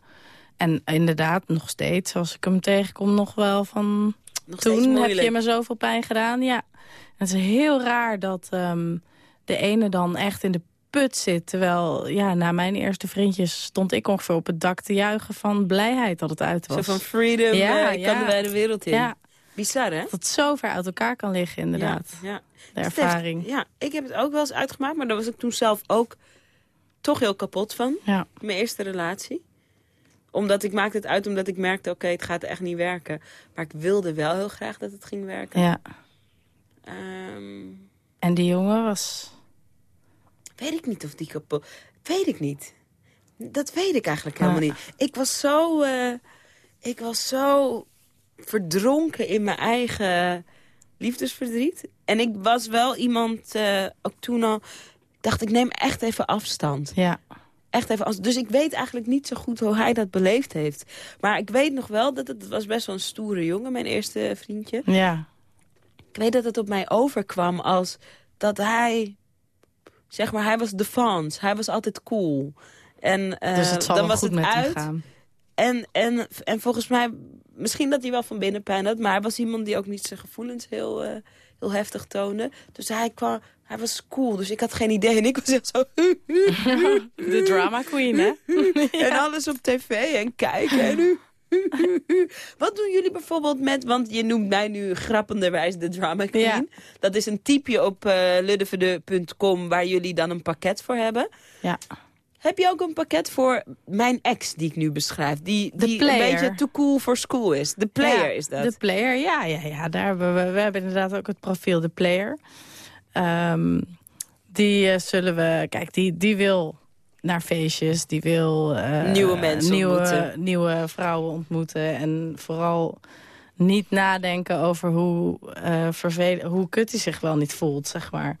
En inderdaad, nog steeds, als ik hem tegenkom, nog wel van... Nog toen heb je me zoveel pijn gedaan, ja. Het is heel raar dat ehm, de ene dan echt in de put zit. Terwijl, ja, na mijn eerste vriendjes stond ik ongeveer op het dak te juichen van blijheid dat het uit was. Zo van freedom, ja, eh, ik kan de wijde wereld in. Ja. Bizar, hè? Dat het zo ver uit elkaar kan liggen, inderdaad. Ja, ja. De ervaring. Ja, ik heb het ook wel eens uitgemaakt, maar daar was ik toen zelf ook toch heel kapot van. Ja. Mijn eerste relatie. Omdat ik maakte het uit omdat ik merkte, oké, het gaat echt niet werken. Maar ik wilde wel heel graag dat het ging werken. Ja. Ehm, En die jongen was... weet ik niet of die kapot... Weet ik niet. Dat weet ik eigenlijk helemaal niet. Ik was zo... eh, ik was zo verdronken in mijn eigen liefdesverdriet. En ik was wel iemand, eh, ook toen al... dacht ik neem echt even afstand. Ja. Echt even afstand. Dus ik weet eigenlijk niet zo goed hoe hij dat beleefd heeft. Maar ik weet nog wel dat het was best wel een stoere jongen, mijn eerste vriendje. Ja. Ik weet dat het op mij overkwam als dat hij... Zeg maar, hij was de fans. Hij was altijd cool. En eh, Dus het zal dan was goed het met hem uit. gaan. En, en, en volgens mij, misschien dat hij wel van binnen pijn had... maar hij was iemand die ook niet zijn gevoelens heel, eh, heel heftig toonde. Dus hij, kwam, hij was cool, dus ik had geen idee. En ik was echt zo... De drama queen, hè? En alles op tv en kijken. En nu. Wat doen jullie bijvoorbeeld met, want je noemt mij nu grappenderwijs de drama queen. Ja. Dat is een typje op eh luddeverde.com waar jullie dan een pakket voor hebben. Ja. Heb je ook een pakket voor mijn ex die ik nu beschrijf? Die, die een beetje too cool for school is. De player Ja, is dat. De player, ja, ja, ja. Daar hebben we, we hebben inderdaad ook het profiel de player. Ehm, die eh, zullen we, kijk, die, die wil naar feestjes, die wil eh, Nieuwe mensen nieuwe, ontmoeten. nieuwe vrouwen ontmoeten en vooral niet nadenken over hoe, vervelen, hoe kut hij zich wel niet voelt, zeg maar.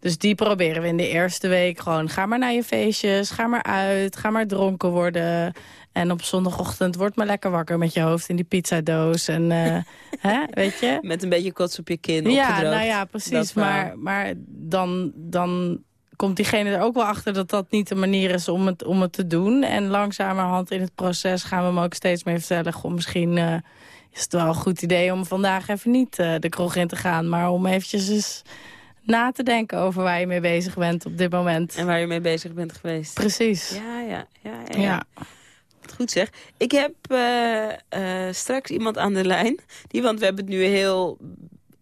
Dus die proberen we in de eerste week gewoon... ga maar naar je feestjes, ga maar uit, ga maar dronken worden. En op zondagochtend word maar lekker wakker met je hoofd in die pizzadoos. En, eh, hè, weet je? Met een beetje kots op je kin Ja, opgedroogd. nou ja, precies. Maar, maar dan, dan komt diegene er ook wel achter dat dat niet de manier is om het, om het te doen. En langzamerhand in het proces gaan we hem ook steeds meer vertellen... Goh, misschien eh, is het wel een goed idee om vandaag even niet eh, de kroeg in te gaan... maar om eventjes eens na te denken over waar je mee bezig bent op dit moment. En waar je mee bezig bent geweest. Precies. Ja, ja, ja. ja, Ja. Wat Goed zeg. Ik heb eh, straks iemand aan de lijn. Die, want we hebben het nu heel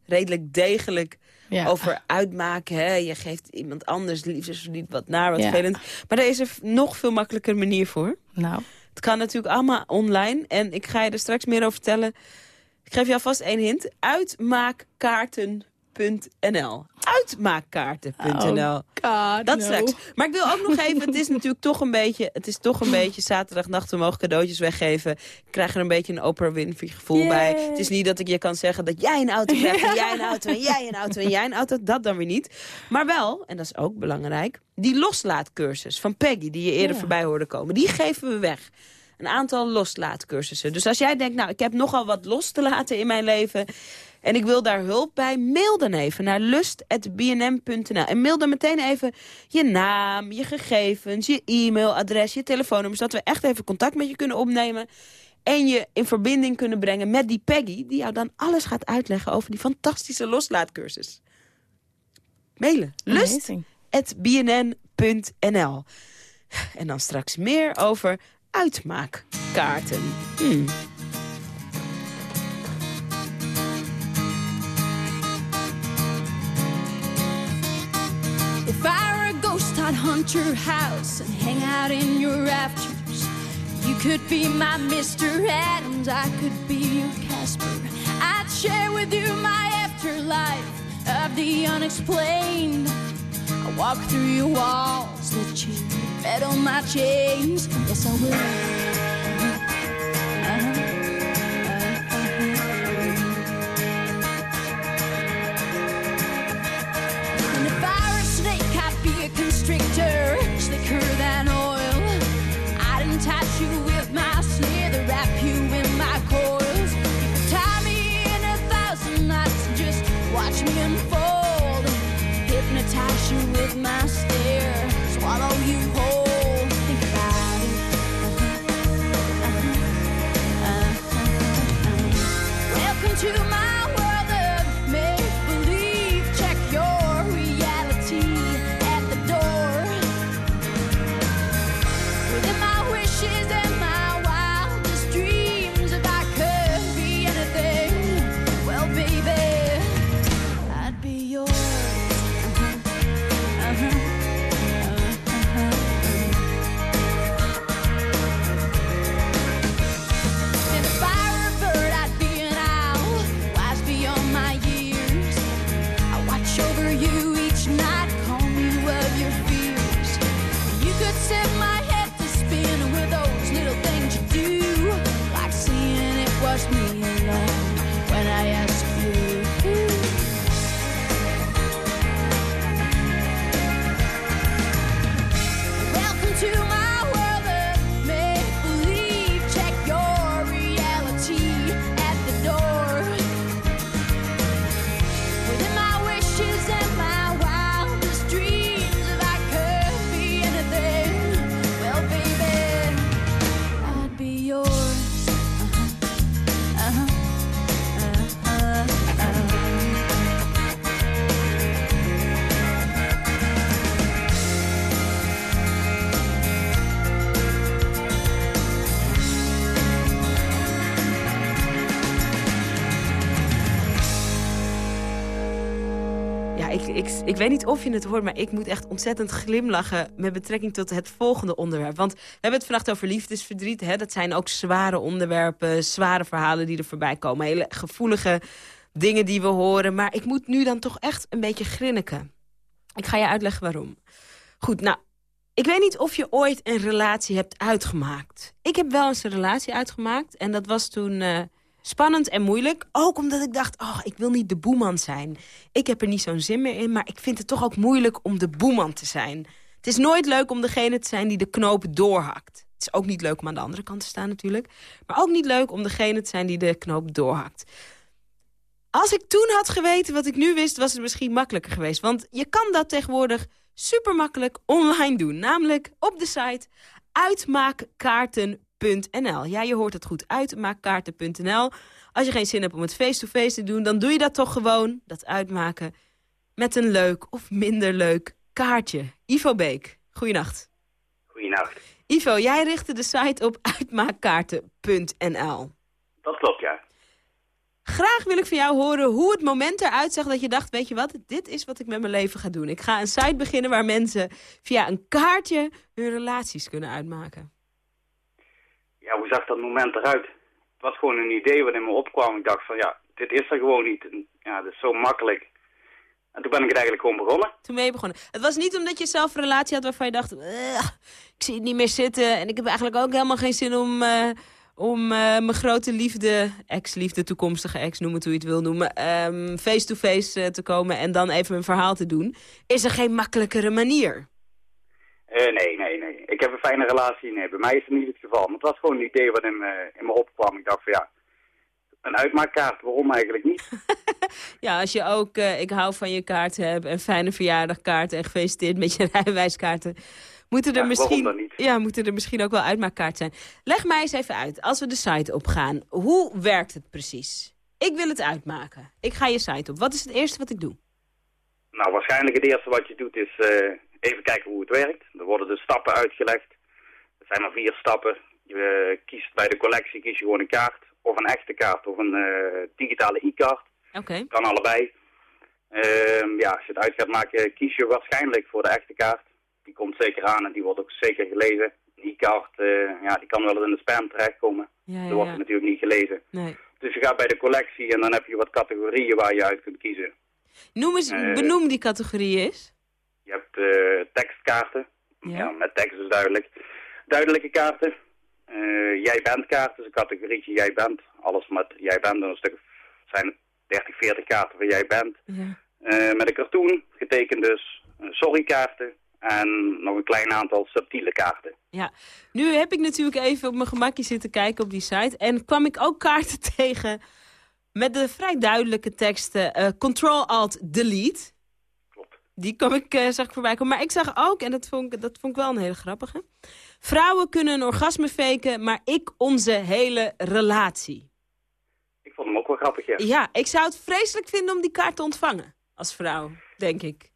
redelijk degelijk Ja. over uitmaken. Hè? Je geeft iemand anders liefdesverdriet wat naar, wat Ja. vervelend. Maar er is een nog veel makkelijker manier voor. Nou, Het kan natuurlijk allemaal online. En ik ga je er straks meer over vertellen. Ik geef je alvast één hint. Uitmaakkaarten.nl Uitmaakkaarten.nl Oh Dat no. straks. Maar ik wil ook nog even, het is natuurlijk toch een beetje, het is toch een beetje zaterdagnacht, we mogen cadeautjes weggeven. Ik krijg er een beetje een Oprah Winfrey gevoel bij. Het is niet dat ik je kan zeggen dat jij een auto krijgt en jij een auto en jij een auto en jij een auto. Dat dan weer niet. Maar wel, en dat is ook belangrijk, die loslaatcursus van Peggy, die je eerder voorbij hoorde komen, die geven we weg. Een aantal loslaatcursussen. Dus als jij denkt, nou, ik heb nogal wat los te laten in mijn leven. En ik wil daar hulp bij, mail dan even naar lust.bnm.nl. En mail dan meteen even je naam, je gegevens, je e-mailadres, je telefoonnummer... zodat we echt even contact met je kunnen opnemen... en je in verbinding kunnen brengen met die Peggy... die jou dan alles gaat uitleggen over die fantastische loslaatcursus. Mailen. Lust.bnn.nl. En dan straks meer over uitmaakkaarten. Hmm. Were a ghost, I'd hunt your house and hang out in your rafters. You could be my Mr. Adams, I could be your Casper. I'd share with you my afterlife of the unexplained. I walk through your walls, let you rattle my chains. Yes, I will. Uh-huh. Welcome to my of je het hoort, maar ik moet echt ontzettend glimlachen... met betrekking tot het volgende onderwerp. Want we hebben het vannacht over liefdesverdriet. Hè? Dat zijn ook zware onderwerpen, zware verhalen die er voorbij komen. Hele gevoelige dingen die we horen. Maar ik moet nu dan toch echt een beetje grinniken. Ik ga je uitleggen waarom. Goed, nou, ik weet niet of je ooit een relatie hebt uitgemaakt. Ik heb wel eens een relatie uitgemaakt. En dat was toen eh, spannend en moeilijk. Ook omdat ik dacht, oh, ik wil niet de boeman zijn. Ik heb er niet zo'n zin meer in, maar ik vind het toch ook moeilijk om de boeman te zijn. Het is nooit leuk om degene te zijn die de knoop doorhakt. Het is ook niet leuk om aan de andere kant te staan natuurlijk. Maar ook niet leuk om degene te zijn die de knoop doorhakt. Als ik toen had geweten wat ik nu wist, was het misschien makkelijker geweest. Want je kan dat tegenwoordig super makkelijk online doen. Namelijk op de site uitmaakkaarten.nl. Ja, je hoort het goed, uitmaakkaarten.nl. Als je geen zin hebt om het face-to-face te doen, dan doe je dat toch gewoon, dat uitmaken, met een leuk of minder leuk kaartje. Ivo Beek, goeienacht. Goeienacht. Ivo, jij richtte de site op uitmaakkaarten.nl. Dat klopt, ja. Graag wil ik van jou horen hoe het moment eruit zag dat je dacht... weet je wat, dit is wat ik met mijn leven ga doen. Ik ga een site beginnen waar mensen via een kaartje hun relaties kunnen uitmaken. Ja, hoe zag dat moment eruit? Het was gewoon een idee wat in me opkwam. Ik dacht van, ja, dit is er gewoon niet. Ja, dit is zo makkelijk. En toen ben ik het eigenlijk gewoon begonnen. Toen ben je begonnen. Het was niet omdat je zelf een relatie had waarvan je dacht... "Ugh, ik zie het niet meer zitten en ik heb eigenlijk ook helemaal geen zin om... eh, om eh, mijn grote liefde, ex-liefde, toekomstige ex, noem het hoe je het wil noemen... ehm, face-to-face eh, te komen en dan even een verhaal te doen. Is er geen makkelijkere manier? Nee, nee, nee. Ik heb een fijne relatie. Nee, bij mij is het niet het geval. Maar het was gewoon een idee wat in me, in me opkwam. Ik dacht van, ja, een uitmaakkaart, waarom eigenlijk niet? Ja, als je ook eh, ik hou van je kaart hebt en fijne verjaardagkaarten en gefeliciteerd met je rijbewijskaarten. Moeten er, Ja, misschien, dan niet? ja, moeten er misschien ook wel uitmaakkaarten zijn. Leg mij eens even uit, als we de site opgaan, hoe werkt het precies? Ik wil het uitmaken. Ik ga je site op. Wat is het eerste wat ik doe? Nou, waarschijnlijk het eerste wat je doet is eh, even kijken hoe het werkt. Er worden de stappen uitgelegd. Er zijn maar vier stappen. Je kiest bij de collectie kies je gewoon een kaart. Of een echte kaart of een eh, digitale e-kaart. Oké. Kan allebei. Ehm, ja, als je het uit gaat maken, kies je waarschijnlijk voor de echte kaart. Die komt zeker aan en die wordt ook zeker gelezen. Die kaart, eh, ja, die kan wel eens in de spam terechtkomen. Ja, Die ja, wordt ja. natuurlijk niet gelezen. Nee. Dus je gaat bij de collectie en dan heb je wat categorieën waar je uit kunt kiezen. Noem eens, Eh, benoem die categorieën eens. Je hebt eh, tekstkaarten, ja. met tekst dus duidelijk. Duidelijke kaarten. Eh, jij bent kaarten, dus een categorietje jij bent. Alles met jij bent, dan een stuk zijn het 30, 40 kaarten van jij bent. Ja. Eh, met een cartoon, getekend dus. sorry kaarten. En nog een klein aantal subtiele kaarten. Ja, nu heb ik natuurlijk even op mijn gemakje zitten kijken op die site. En kwam ik ook kaarten tegen met de vrij duidelijke teksten. Control-Alt-Delete. Die kwam ik, eh, zag ik voorbij komen. Maar ik zag ook, en dat vond ik, dat vond ik wel een hele grappige. Vrouwen kunnen een orgasme faken, maar ik onze hele relatie. Ik vond hem ook wel grappig, ja. Ja, ik zou het vreselijk vinden om die kaart te ontvangen. Als vrouw, denk ik.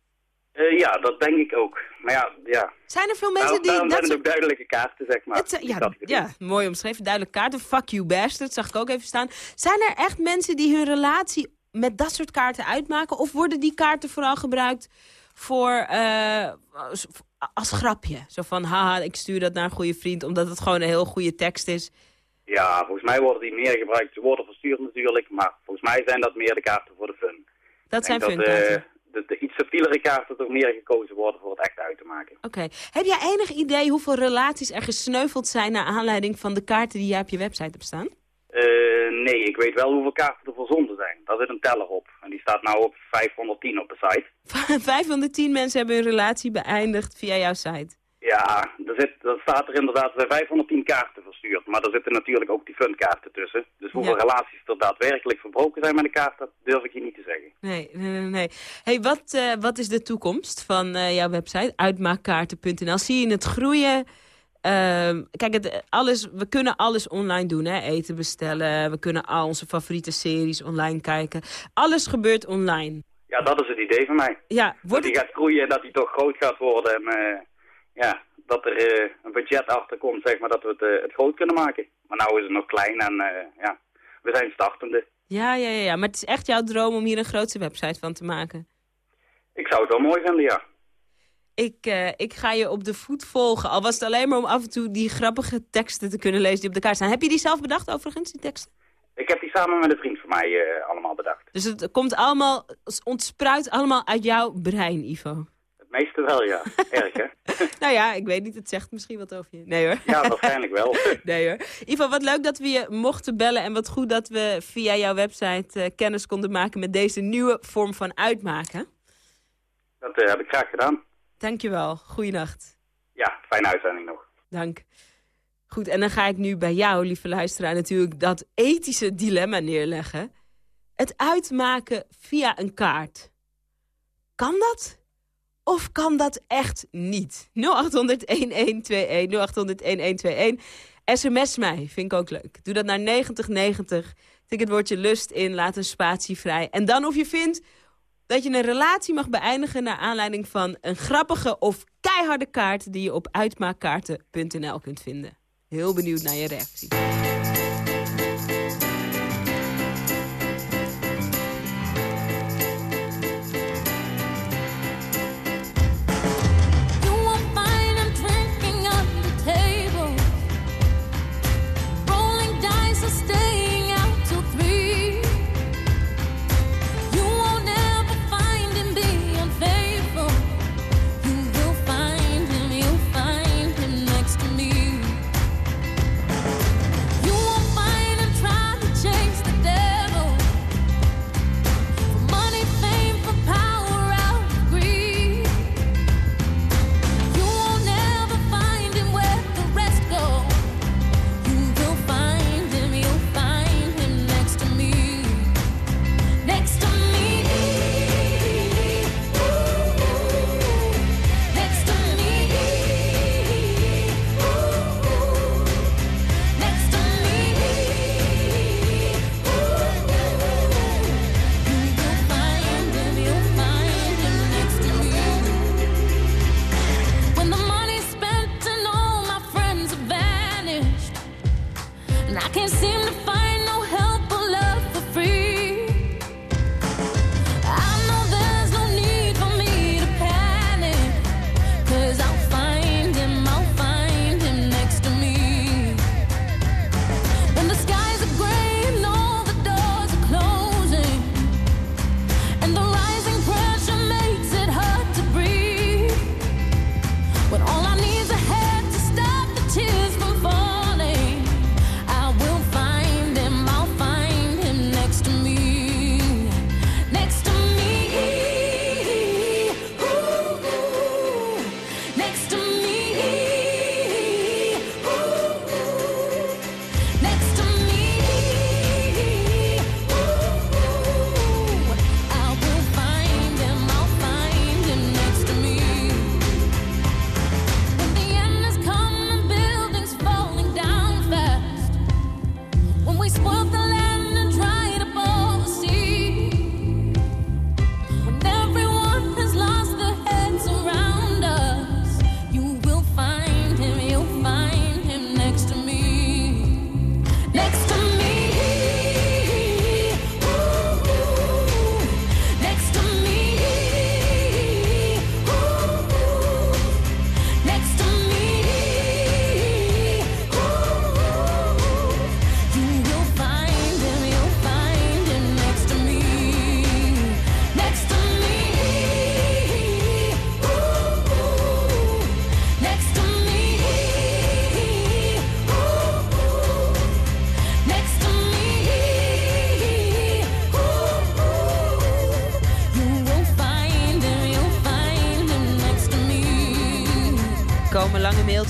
Eh, ja, dat denk ik ook. Maar ja, ja. Zijn er veel mensen die... dat zijn ook duidelijke kaarten, zeg maar. Het, ja, ja, mooi omschreven. Duidelijk kaarten. Fuck you bastard, zag ik ook even staan. Zijn er echt mensen die hun relatie met dat soort kaarten uitmaken? Of worden die kaarten vooral gebruikt voor, eh, als- als grapje? Zo van, haha, ik stuur dat naar een goede vriend... omdat het gewoon een heel goede tekst is. Ja, volgens mij worden die meer gebruikt. Ze worden verstuurd natuurlijk, maar volgens mij zijn dat meer de kaarten voor de fun. Dat zijn denk funkaarten. eh, de, de iets subtielere kaarten toch meer gekozen worden voor het echt uit te maken. Oké. Heb jij enig idee hoeveel relaties er gesneuveld zijn... naar aanleiding van de kaarten die jij op je website hebt staan? Eh, nee, ik weet wel hoeveel kaarten. Daar zit een teller op. En die staat nou op 510 op de site. Vijf van de tien mensen hebben hun relatie beëindigd via jouw site. Ja, er, zit, er staat er inderdaad, er zijn 510 kaarten verstuurd. Maar er zitten natuurlijk ook die funkaarten tussen. Dus hoeveel Ja. relaties er daadwerkelijk verbroken zijn met de kaart, dat durf ik je niet te zeggen. Nee, nee, nee. nee. Hey, wat, eh, wat is de toekomst van eh, jouw website? Uitmaakkaarten.nl. Zie je het groeien? Ehm, kijk, het, alles, we kunnen alles online doen. Hè? Eten bestellen, we kunnen al onze favoriete series online kijken. Alles gebeurt online. Ja, dat is het idee van mij. Ja, dat die gaat groeien en dat die toch groot gaat worden. En eh, ja, dat er eh, een budget achter komt, zeg maar, dat we het, eh, het groot kunnen maken. Maar nou is het nog klein en ja, we zijn startende. Ja, ja, ja, ja, maar het is echt jouw droom om hier een grootse website van te maken. Ik zou het wel mooi vinden, ja. Ik, eh, ik ga je op de voet volgen. Al was het alleen maar om af en toe die grappige teksten te kunnen lezen die op de kaart staan. Heb je die zelf bedacht overigens, die teksten? Ik heb die samen met een vriend van mij eh, allemaal bedacht. Dus het komt allemaal, ontspruit allemaal uit jouw brein, Ivo. Het meeste wel, ja. Erg, hè? nou ja, ik weet niet, het zegt misschien wat over je. Nee hoor. Ja, waarschijnlijk wel. nee hoor. Ivo, wat leuk dat we je mochten bellen en wat goed dat we via jouw website eh, kennis konden maken met deze nieuwe vorm van uitmaken. Dat heb ik graag gedaan. Dankjewel. Goeienacht. Ja, fijne uitzending nog. Dank. Goed, en dan ga ik nu bij jou, lieve luisteraar, natuurlijk dat ethische dilemma neerleggen. Het uitmaken via een kaart. Kan dat? Of kan dat echt niet? 0800-1121, 0800-1121. SMS mij, vind ik ook leuk. Doe dat naar 9090. Tik het woordje lust in, laat een spatie vrij. En dan of je vindt dat je een relatie mag beëindigen... naar aanleiding van een grappige of keiharde kaart... die je op uitmaakkaarten.nl kunt vinden. Heel benieuwd naar je reactie.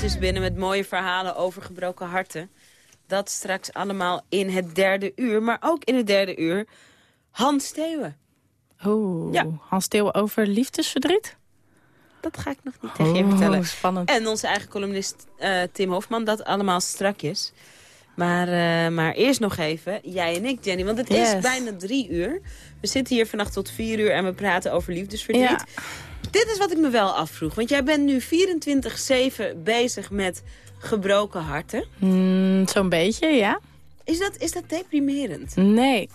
Mailtjes binnen met mooie verhalen over gebroken harten. Dat straks allemaal in het derde uur. Maar ook in het derde uur Hans Steeuwen. Oeh, Ja. Hans Steeuwen over liefdesverdriet? Dat ga ik nog niet tegen je Oh, vertellen. spannend. En onze eigen columnist eh, Tim Hofman. Dat allemaal strakjes. Maar, eh, maar eerst nog even, jij en ik, Jenny. Want het is bijna drie uur. We zitten hier vannacht tot vier uur en we praten over liefdesverdriet. Ja. Dit is wat ik me wel afvroeg. Want jij bent nu 24-7 bezig met gebroken harten. Mm, Zo'n beetje, ja. Is dat, is dat deprimerend? Nee,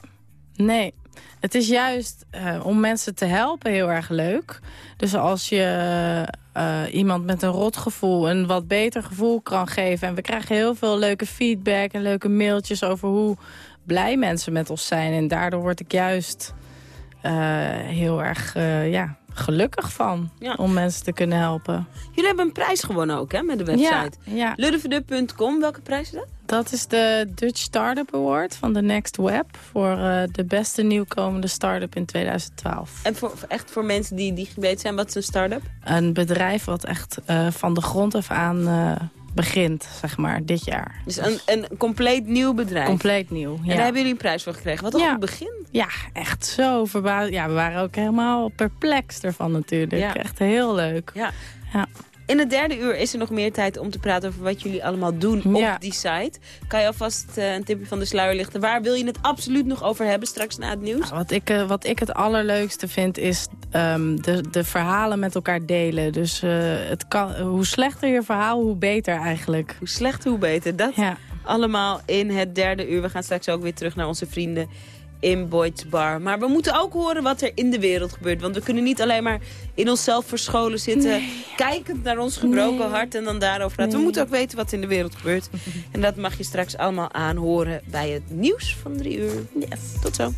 nee. Het is juist eh, om mensen te helpen heel erg leuk. Dus als je eh, iemand met een rotgevoel een wat beter gevoel kan geven... en we krijgen heel veel leuke feedback en leuke mailtjes over hoe blij mensen met ons zijn. En daardoor word ik juist eh, heel erg ja, gelukkig van Ja. om mensen te kunnen helpen. Jullie hebben een prijs gewonnen ook, hè, met de website. Ja, welke prijs is dat? Dat is de Dutch Startup Award van de Next Web... voor eh, de beste nieuwkomende start-up in 2012. En voor, echt voor mensen die, die zijn, wat is een start-up? Een bedrijf wat echt eh, van de grond af aan eh, begint, zeg maar, dit jaar. Dus een, een compleet nieuw bedrijf. Compleet nieuw, En ja. daar hebben jullie een prijs voor gekregen. Wat een Ja. goed begin. Ja, echt zo verbaasd. Ja, we waren ook helemaal perplex ervan natuurlijk. Ja. Echt heel leuk. Ja. Ja. In het derde uur is er nog meer tijd om te praten over wat jullie allemaal doen Ja. op die site. Kan je alvast eh, een tipje van de sluier lichten? Waar wil je het absoluut nog over hebben straks na het nieuws? Wat ik, eh, wat ik het allerleukste vind is ehm, de, de verhalen met elkaar delen. Dus eh, het kan, hoe slechter je verhaal, hoe beter eigenlijk. Hoe slechter, hoe beter. Dat Ja. allemaal in het derde uur. We gaan straks ook weer terug naar onze vrienden in Boyd's Bar. Maar we moeten ook horen wat er in de wereld gebeurt. Want we kunnen niet alleen maar in onszelf verscholen zitten... kijkend naar ons gebroken Nee. hart en dan daarover praten. We moeten ook weten wat in de wereld gebeurt. en dat mag je straks allemaal aanhoren bij het nieuws van drie uur. Yes. Tot zo.